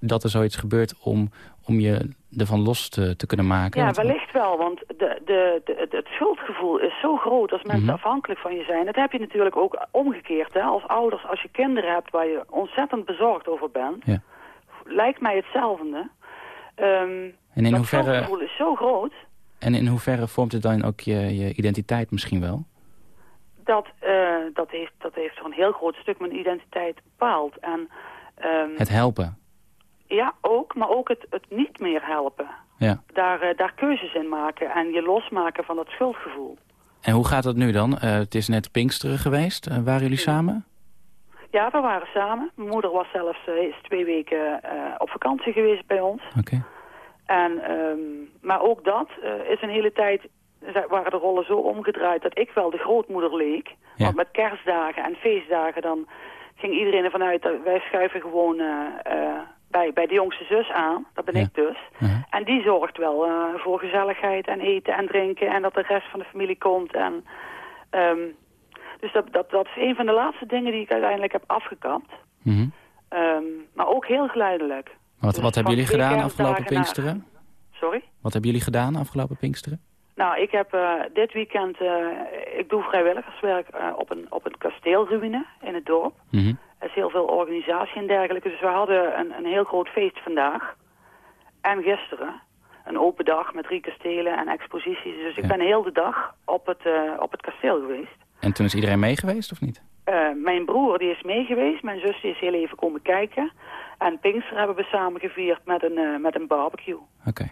dat er zoiets gebeurt om, om je ervan los te, te kunnen maken? Ja, wellicht wel, want de, de, de, het- schuldgevoel is zo groot als mensen Mhm. afhankelijk van je zijn. Dat heb je natuurlijk ook omgekeerd, hè. Als ouders, als je kinderen hebt waar je ontzettend bezorgd over bent, Ja. lijkt mij hetzelfde. Ehm En in hoeverre- schuldgevoel is zo groot En in hoeverre vormt het dan ook je, je identiteit misschien wel? Dat, eh, dat, heeft, dat heeft voor een heel groot stuk mijn identiteit bepaald. En ehm, Het helpen. ja, ook, maar ook het, het niet meer helpen. Ja. Daar, eh, daar keuzes in maken en je losmaken van dat schuldgevoel. En hoe gaat dat nu dan? Eh, het is net Pinksteren geweest. Waren jullie samen? Ja, we waren samen. Mijn moeder was zelfs is twee weken op vakantie geweest bij ons. Oké. En, ehm, maar ook dat is een hele tijd, waren de rollen zo omgedraaid dat ik wel de grootmoeder leek. Want met kerstdagen en feestdagen dan ging iedereen ervan uit dat wij schuiven gewoon eh, eh, bij, bij de jongste zus aan. Dat ben ik dus. En die zorgt wel eh, voor gezelligheid en eten en drinken en dat de rest van de familie komt. En, ehm, dus dat, dat, dat is een van de laatste dingen die ik uiteindelijk heb afgekapt. Mhm. Ehm, maar ook heel geleidelijk. Wat, Dus wat hebben jullie gedaan afgelopen naar- Pinksteren? Sorry? Wat hebben jullie gedaan afgelopen Pinksteren? Nou, ik heb eh, dit weekend, eh, ik doe vrijwilligerswerk eh, op, een, op een kasteelruïne in het dorp. Mhm. Er is heel veel organisatie en dergelijke. Dus we hadden een, een heel groot feest vandaag. En gisteren. Een open dag met drie kastelen en exposities. Dus ik Ja. ben heel de dag op het, op het kasteel geweest. En toen is iedereen mee geweest of niet? Mijn broer die is mee geweest. Mijn zus die is heel even komen kijken. En Pinkster hebben we samen gevierd met een, met een barbecue. Oké.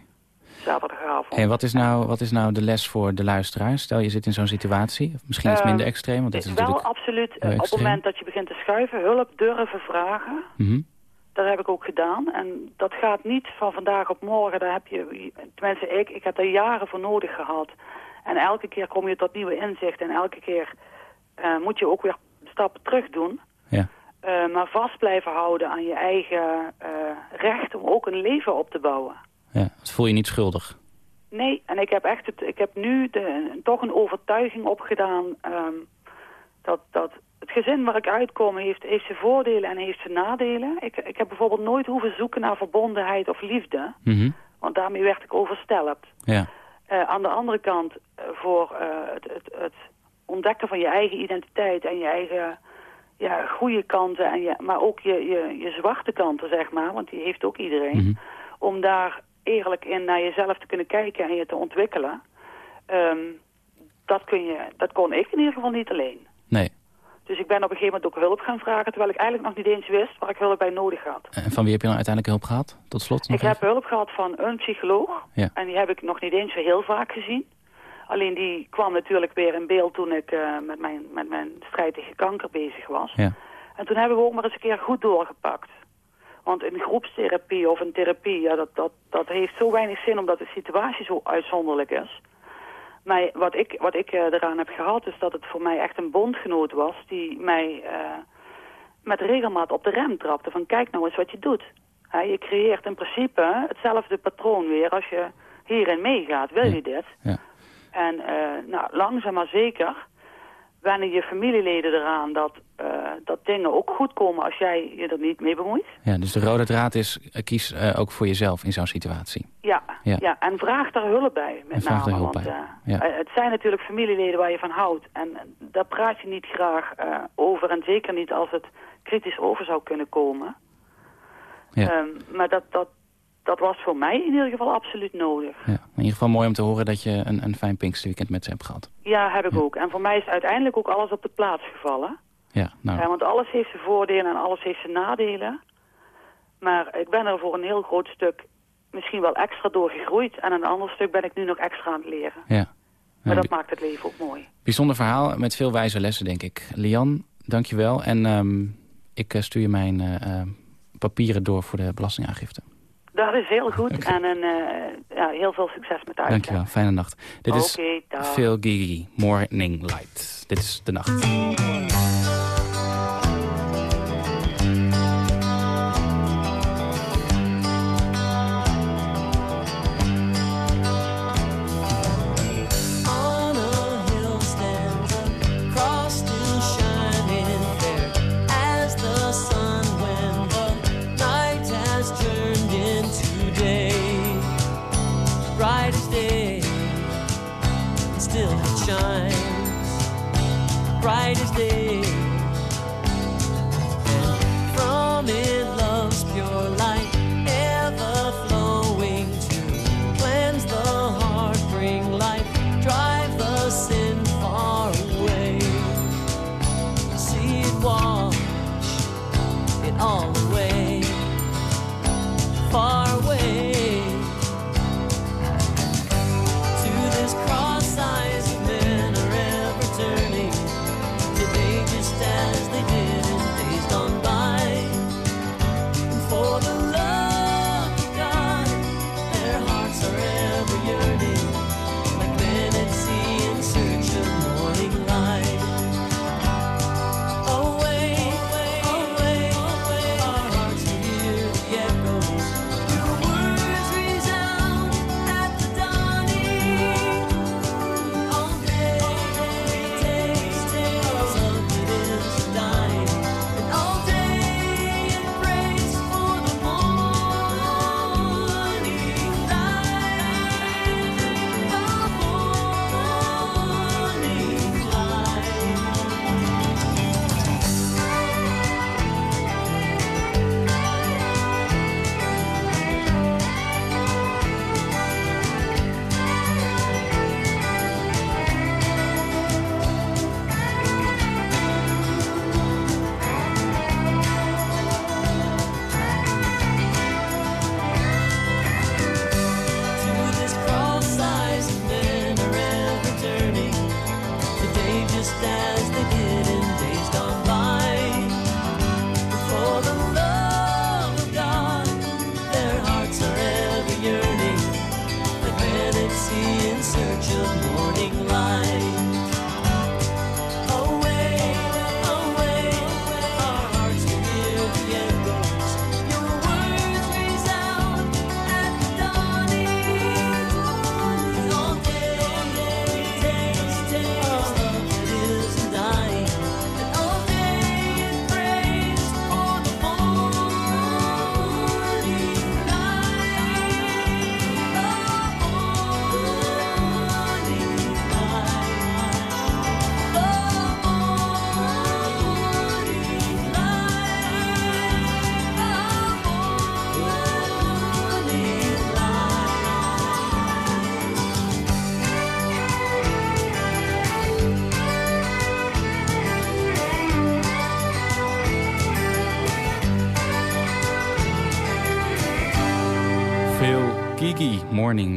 Zaterdagavond. Hey, wat, is nou, wat is nou de les voor de luisteraar? Stel je zit in zo'n situatie. Of misschien iets Ehm, minder extreem. Want dat is wel natuurlijk absoluut, eh, op het moment dat je begint te schuiven, hulp durven vragen. Mhm. Dat heb ik ook gedaan. En dat gaat niet van vandaag op morgen. Daar heb je, tenminste ik, ik heb daar jaren voor nodig gehad. En elke keer kom je tot nieuwe inzichten. En elke keer eh, moet je ook weer stappen terug doen. Ja. Eh, maar vast blijven houden aan je eigen recht om ook een leven op te bouwen. Ja, het voel je niet schuldig. Nee, en ik heb echt het, ik heb nu de, toch een overtuiging opgedaan ehm, dat, dat het gezin waar ik uitkom heeft, heeft zijn voordelen en heeft zijn nadelen. Ik, ik heb bijvoorbeeld nooit hoeven zoeken naar verbondenheid of liefde, Mhm. want daarmee werd ik overstelpt. Ja. Eh, aan de andere kant, eh, voor eh, het, het, het ontdekken van je eigen identiteit en je eigen ja, goede kanten, en je, maar ook je, je, je zwarte kanten, zeg maar, want die heeft ook iedereen. Mhm. Om daar eerlijk in naar jezelf te kunnen kijken en je te ontwikkelen. ehm, dat, kun je, dat kon ik in ieder geval niet alleen. Nee. Dus ik ben op een gegeven moment ook hulp gaan vragen... terwijl ik eigenlijk nog niet eens wist waar ik hulp bij nodig had. En van wie heb je dan uiteindelijk hulp gehad? Tot slot Ik heb hulp gehad van een psycholoog. Ja. En die heb ik nog niet eens zo heel vaak gezien. Alleen die kwam natuurlijk weer in beeld toen ik eh, met, mijn, met mijn strijd tegen kanker bezig was. Ja. En toen hebben we ook maar eens een keer goed doorgepakt. Want een groepstherapie of een therapie, ja, dat, dat, dat heeft zo weinig zin omdat de situatie zo uitzonderlijk is. Maar wat ik, wat ik eh, eraan heb gehad is dat het voor mij echt een bondgenoot was die mij eh, met regelmaat op de rem trapte. Van kijk nou eens wat je doet. Hè, je creëert in principe hetzelfde patroon weer als je hierin meegaat. Wil je dit? Ja. En eh, nou, langzaam maar zeker wennen je familieleden eraan dat, eh, dat dingen ook goed komen als jij je er niet mee bemoeit. Ja, dus de rode draad is, eh, kies eh, ook voor jezelf in zo'n situatie. Ja, Ja. ja. en vraag daar hulp bij. Met En vraag name, daar hulp want, bij, ja. het zijn natuurlijk familieleden waar je van houdt. En daar praat je niet graag over. En zeker niet als het kritisch over zou kunnen komen. Ja. Ehm, maar dat, dat, dat was voor mij in ieder geval absoluut nodig. Ja. In ieder geval mooi om te horen dat je een, een fijn Pinksterweekend met ze hebt gehad. Ja, heb ik ook. En voor mij is uiteindelijk ook alles op de plaats gevallen. Ja, nou, Ja, want alles heeft zijn voordelen en alles heeft zijn nadelen. Maar ik ben er voor een heel groot stuk misschien wel extra door gegroeid. En een ander stuk ben ik nu nog extra aan het leren. ja. Maar dat maakt het leven ook mooi. Bijzonder verhaal met veel wijze lessen, denk ik. Lian, dank je wel. En ehm, ik eh, stuur je mijn eh, eh, papieren door voor de belastingaangifte. Dat is heel goed. En een, eh, ja, heel veel succes met uit. Dank je wel. Fijne nacht. Dit is. Phil Gigi, Morning Light. Dit is de nacht. Still it shines. Bright as day.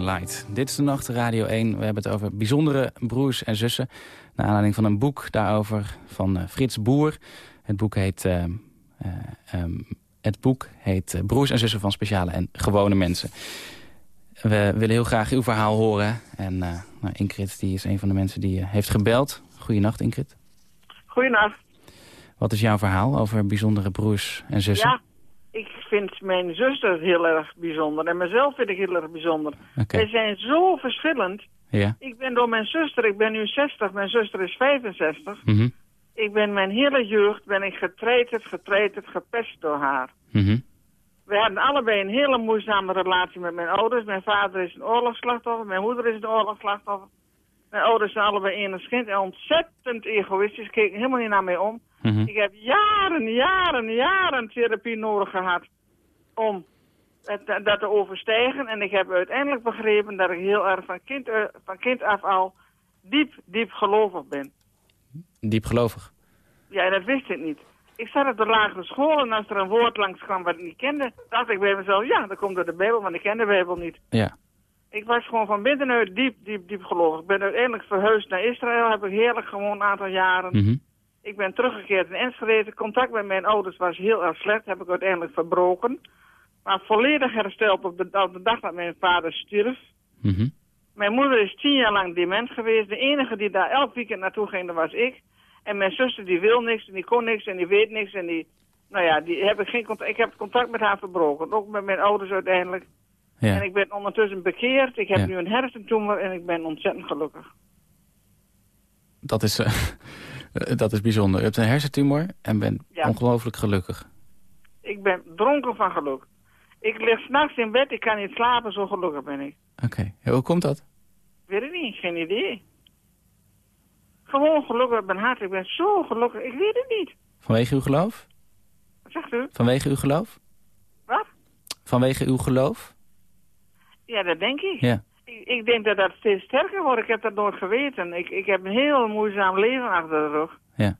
Light. Dit is de Nacht, Radio 1. We hebben het over bijzondere broers en zussen. Naar aanleiding van een boek daarover van eh, Frits Boer. Het boek heet, eh, eh, ehm, het boek heet Broers en zussen van speciale en gewone mensen. We willen heel graag uw verhaal horen. En nou, Ingrid die is een van de mensen die heeft gebeld. Goedenacht Ingrid. Goedenacht. Wat is jouw verhaal over bijzondere broers en zussen? Ja, ik vind mijn zuster heel erg bijzonder. En mezelf vind ik heel erg bijzonder. Oké. Wij zijn zo verschillend. Ja. Ik ben door mijn zuster, ik ben nu 60, mijn zuster is 65. Mhm. Ik ben mijn hele jeugd ben ik getreiterd, getreiterd, gepest door haar. Mhm. We hadden allebei een hele moeizame relatie met mijn ouders. Mijn vader is een oorlogsslachtoffer, mijn moeder is een oorlogsslachtoffer. Mijn ouders zijn allebei enig kind en ontzettend egoïstisch, keken helemaal niet naar mij om. Mhm. Ik heb jaren, jaren, jaren therapie nodig gehad om het, dat te overstijgen. En ik heb uiteindelijk begrepen dat ik heel erg van kind, eh, van kind af al diep, diep gelovig ben. Diepgelovig. Ja, en dat wist ik niet. Ik zat op de lagere school en als er een woord langs kwam wat ik niet kende, dacht ik bij mezelf, ja, dat komt door de Bijbel, want ik ken de Bijbel niet. Ja. Ik was gewoon van binnenuit diep, diep, diep gelovig. Ik ben uiteindelijk verhuisd naar Israël, heb ik heerlijk gewoond een aantal jaren. Mhm. Ik ben teruggekeerd in Enschede. Contact met mijn ouders was heel erg slecht, heb ik uiteindelijk verbroken. Maar volledig hersteld op de, op de dag dat mijn vader stierf. Mhm. Mijn moeder is tien jaar lang dement geweest. De enige die daar elk weekend naartoe ging, dat was ik. En mijn zuster die wil niks en die kon niks en die weet niks. En die, nou ja, die heb ik, geen contact, ik heb contact met haar verbroken. Ook met mijn ouders uiteindelijk. Ja. En ik ben ondertussen bekeerd. Ik heb Ja. nu een hersentumor en ik ben ontzettend gelukkig. Dat is, eh, dat is bijzonder. Je hebt een hersentumor en bent Ja. ongelooflijk gelukkig. Ik ben dronken van geluk. Ik lig s'nachts in bed, ik kan niet slapen, zo gelukkig ben ik. Oké. Hoe komt dat? Weet ik niet, geen idee. Gewoon gelukkig met mijn hart. Ik ben zo gelukkig. Ik weet het niet. Vanwege uw geloof? Wat zegt u? Vanwege uw geloof? Wat? Vanwege uw geloof? Ja, dat denk ik. Ja. Ik, denk dat dat steeds sterker wordt. Ik heb dat nooit geweten. Ik, ik heb een heel moeizaam leven achter de rug. Ja.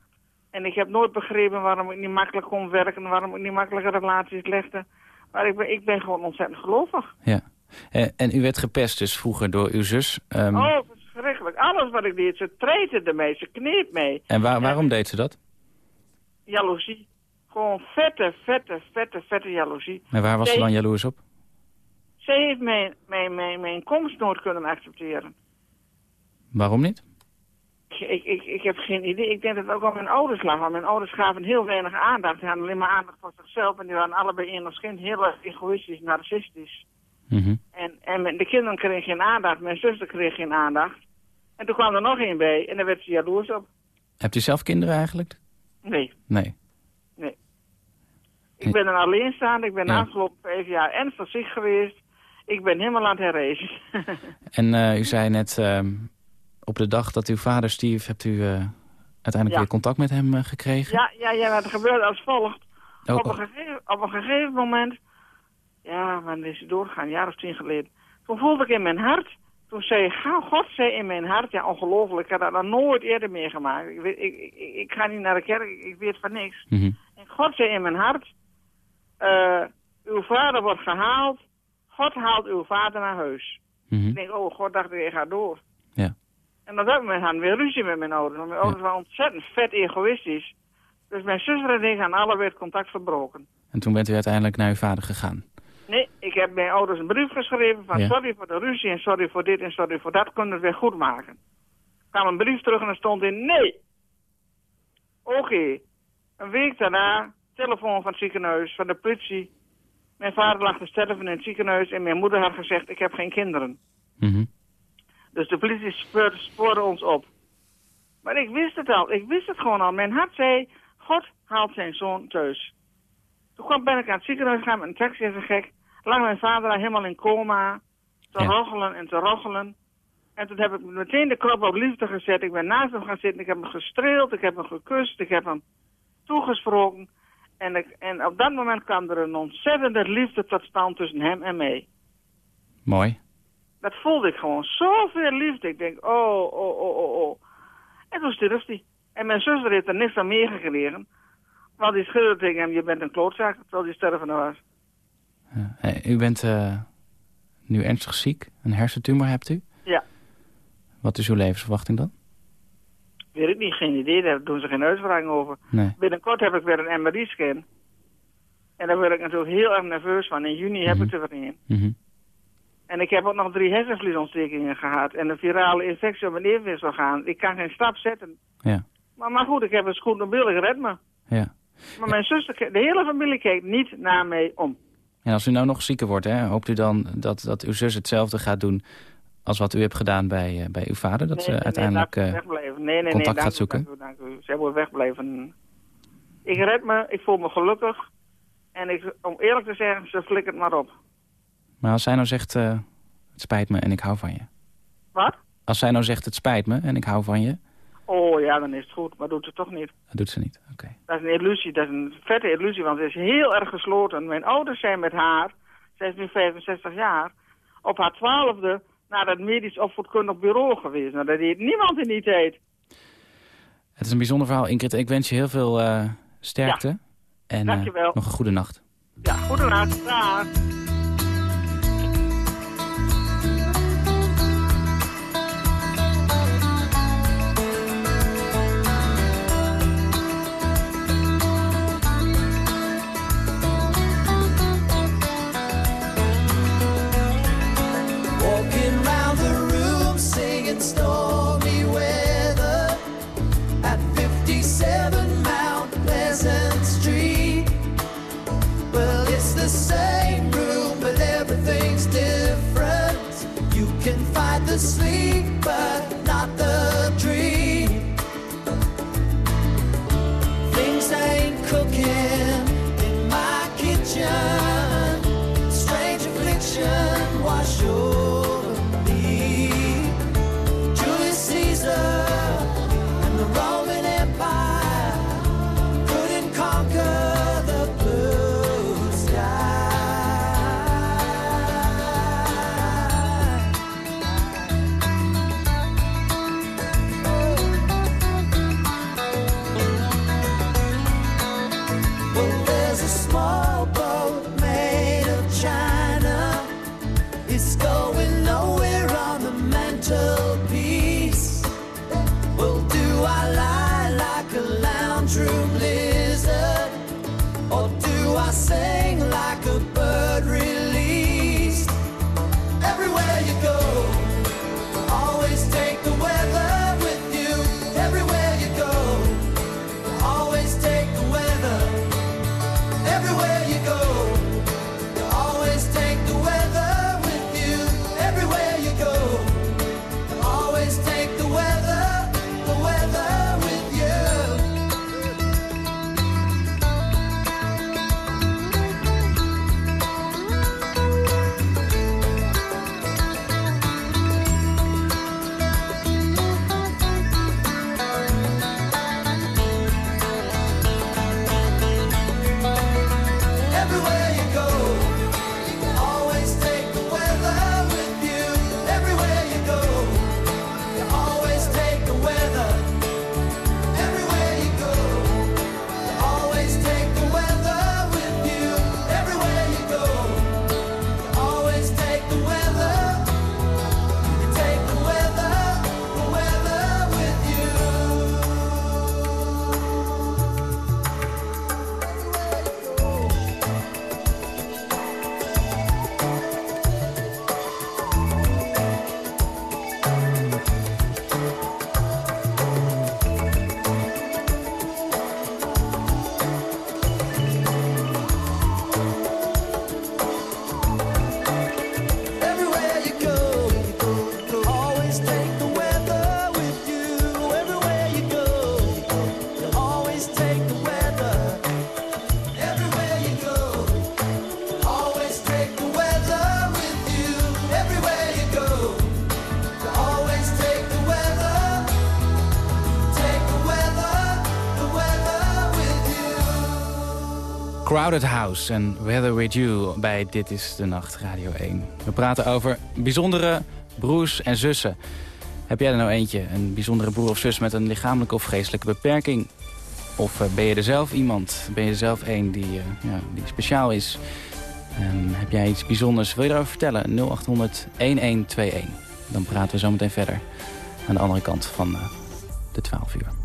En ik heb nooit begrepen waarom ik niet makkelijk kon werken, waarom ik niet makkelijke relaties legde. Maar ik ben, ik ben gewoon ontzettend gelovig. ja. Eh, en u werd gepest dus vroeger door uw zus. Ehm, Oh, verschrikkelijk. Alles wat ik deed, ze treiterde mij, ze kneep mij. En waar, waarom deed ze dat? Jaloezie. Gewoon vette, vette, vette, vette jaloezie. En waar was ze dan jaloers op? Zij heeft mijn, mijn, mijn, mijn komst nooit kunnen accepteren. Waarom niet? Ik, ik, ik heb geen idee. Ik denk dat het ook aan mijn ouders lag. Want mijn ouders gaven heel weinig aandacht. Ze hadden alleen maar aandacht voor zichzelf. En die waren allebei één als kind heel egoïstisch, narcistisch. Mhm. En, en de kinderen kregen geen aandacht. Mijn zuster kreeg geen aandacht. En toen kwam er nog één bij. En daar werd ze jaloers op. Hebt u zelf kinderen eigenlijk? Nee, Nee. nee. Ik ben een alleenstaande. Ik ben de Ja. afgelopen vijf jaar ernstig ziek geweest. Ik ben helemaal aan het herreizen. En eh, u zei net, ehm, op de dag dat uw vader stierf... hebt u eh, uiteindelijk Ja. weer contact met hem eh, gekregen? Ja, ja, ja, er gebeurde als volgt. Oh, op, een gegeven, op een gegeven moment, ja, wanneer is hij doorgegaan? Een jaar of tien geleden. Toen voelde ik in mijn hart, toen zei "Ga- God zei in mijn hart, ja ongelooflijk, ik had dat nog nooit eerder meegemaakt. Ik, weet, ik, ik, ik ga niet naar de kerk, ik, weet van niks. Mhm. En God zei in mijn hart, uw vader wordt gehaald, God haalt uw vader naar huis. Mhm. Ik denk, oh, God dacht, ik ga door. Ja. En op dat moment hadden we weer ruzie met mijn ouders. Want mijn ouders waren ontzettend vet egoïstisch. Dus mijn zuster en ik hadden allebei het contact verbroken. En toen bent u uiteindelijk naar uw vader gegaan? Nee, ik heb mijn ouders een brief geschreven van Ja. sorry voor de ruzie en sorry voor dit en sorry voor dat. Kunnen we het weer goed maken. Er kwam een brief terug en er stond in nee. Oké. Een week daarna, telefoon van het ziekenhuis, van de politie. Mijn vader lag te sterven in het ziekenhuis en mijn moeder had gezegd ik heb geen kinderen. Mhm. Dus de politie spoorde, spoorde ons op. Maar ik wist het al. Ik wist het gewoon al. Mijn hart zei, God haalt zijn zoon thuis. Toen kwam, ben ik aan het ziekenhuis gegaan met een taxi een gek. Lag mijn vader daar helemaal in coma. Te Ja. roggelen en te roggelen. En toen heb ik meteen de krop op liefde gezet. Ik ben naast hem gaan zitten. Ik heb hem gestreeld. Ik heb hem gekust. Ik heb hem toegesproken. En, ik, en op dat moment kwam er een ontzettende liefde tot stand tussen hem en mij. Mooi. Dat voelde ik gewoon. Zoveel liefde. Ik denk, oh, oh, oh, oh, oh. En toen stierf hij. En mijn zuster heeft er niks van meegekregen. Want die schreeuwde tegen hem, je bent een klootzak, terwijl hij stervende was. Eh, u bent eh, nu ernstig ziek. Een hersentumor hebt u. Ja. Wat is uw levensverwachting dan? Weet ik niet, geen idee. Daar doen ze geen uitspraak over. Nee. Binnenkort heb ik weer een MRI-scan. En daar word ik natuurlijk heel erg nerveus van. In juni heb ik er weer een. Mhm. En ik heb ook nog drie hersenvliesontstekingen gehad. En een virale infectie op mijn evenwichtsorgaan. Ik kan geen stap zetten. Ja. Maar, maar goed, ik heb het goed billig, red me. Ja. Maar mijn zuster, de hele familie kijkt niet naar mij om. En als u nou nog zieker wordt, hè, hoopt u dan dat, dat uw zus hetzelfde gaat doen... als wat u hebt gedaan bij, eh, bij uw vader? Dat Nee, ze nee, uiteindelijk nee, eh. Nee, nee, contact gaat zoeken? Dank u, dank u. Zij moet wegblijven. Ik red me, ik voel me gelukkig. En ik, om eerlijk te zeggen, ze flikkert maar op. Maar als zij nou zegt, eh, het spijt me en ik hou van je. Wat? Als zij nou zegt, het spijt me en ik hou van je, Oh ja, dan is het goed, maar doet ze toch niet. dat doet ze niet. Oké. Dat is een illusie, dat is een vette illusie, want het is heel erg gesloten. Mijn ouders zijn met haar, zij is nu 65 jaar, op haar twaalfde naar het medisch opvoedkundig bureau geweest. Nou, dat deed niemand in die tijd. Het is een bijzonder verhaal, Ingrid. Ik wens je heel veel eh, sterkte. En eh, nog een goede nacht. Ja, goedenacht. Dag. Crowded House en Weather With You bij Dit is de Nacht Radio 1. We praten over bijzondere broers en zussen. Heb jij er nou eentje, een bijzondere broer of zus met een lichamelijke of geestelijke beperking? Of eh, ben je er zelf iemand? Ben je er zelf een die, eh, ja, die speciaal is? En heb jij iets bijzonders? Wil je daarover vertellen? 0800 1121. Dan praten we zo meteen verder. Aan de andere kant van eh, de 12 uur.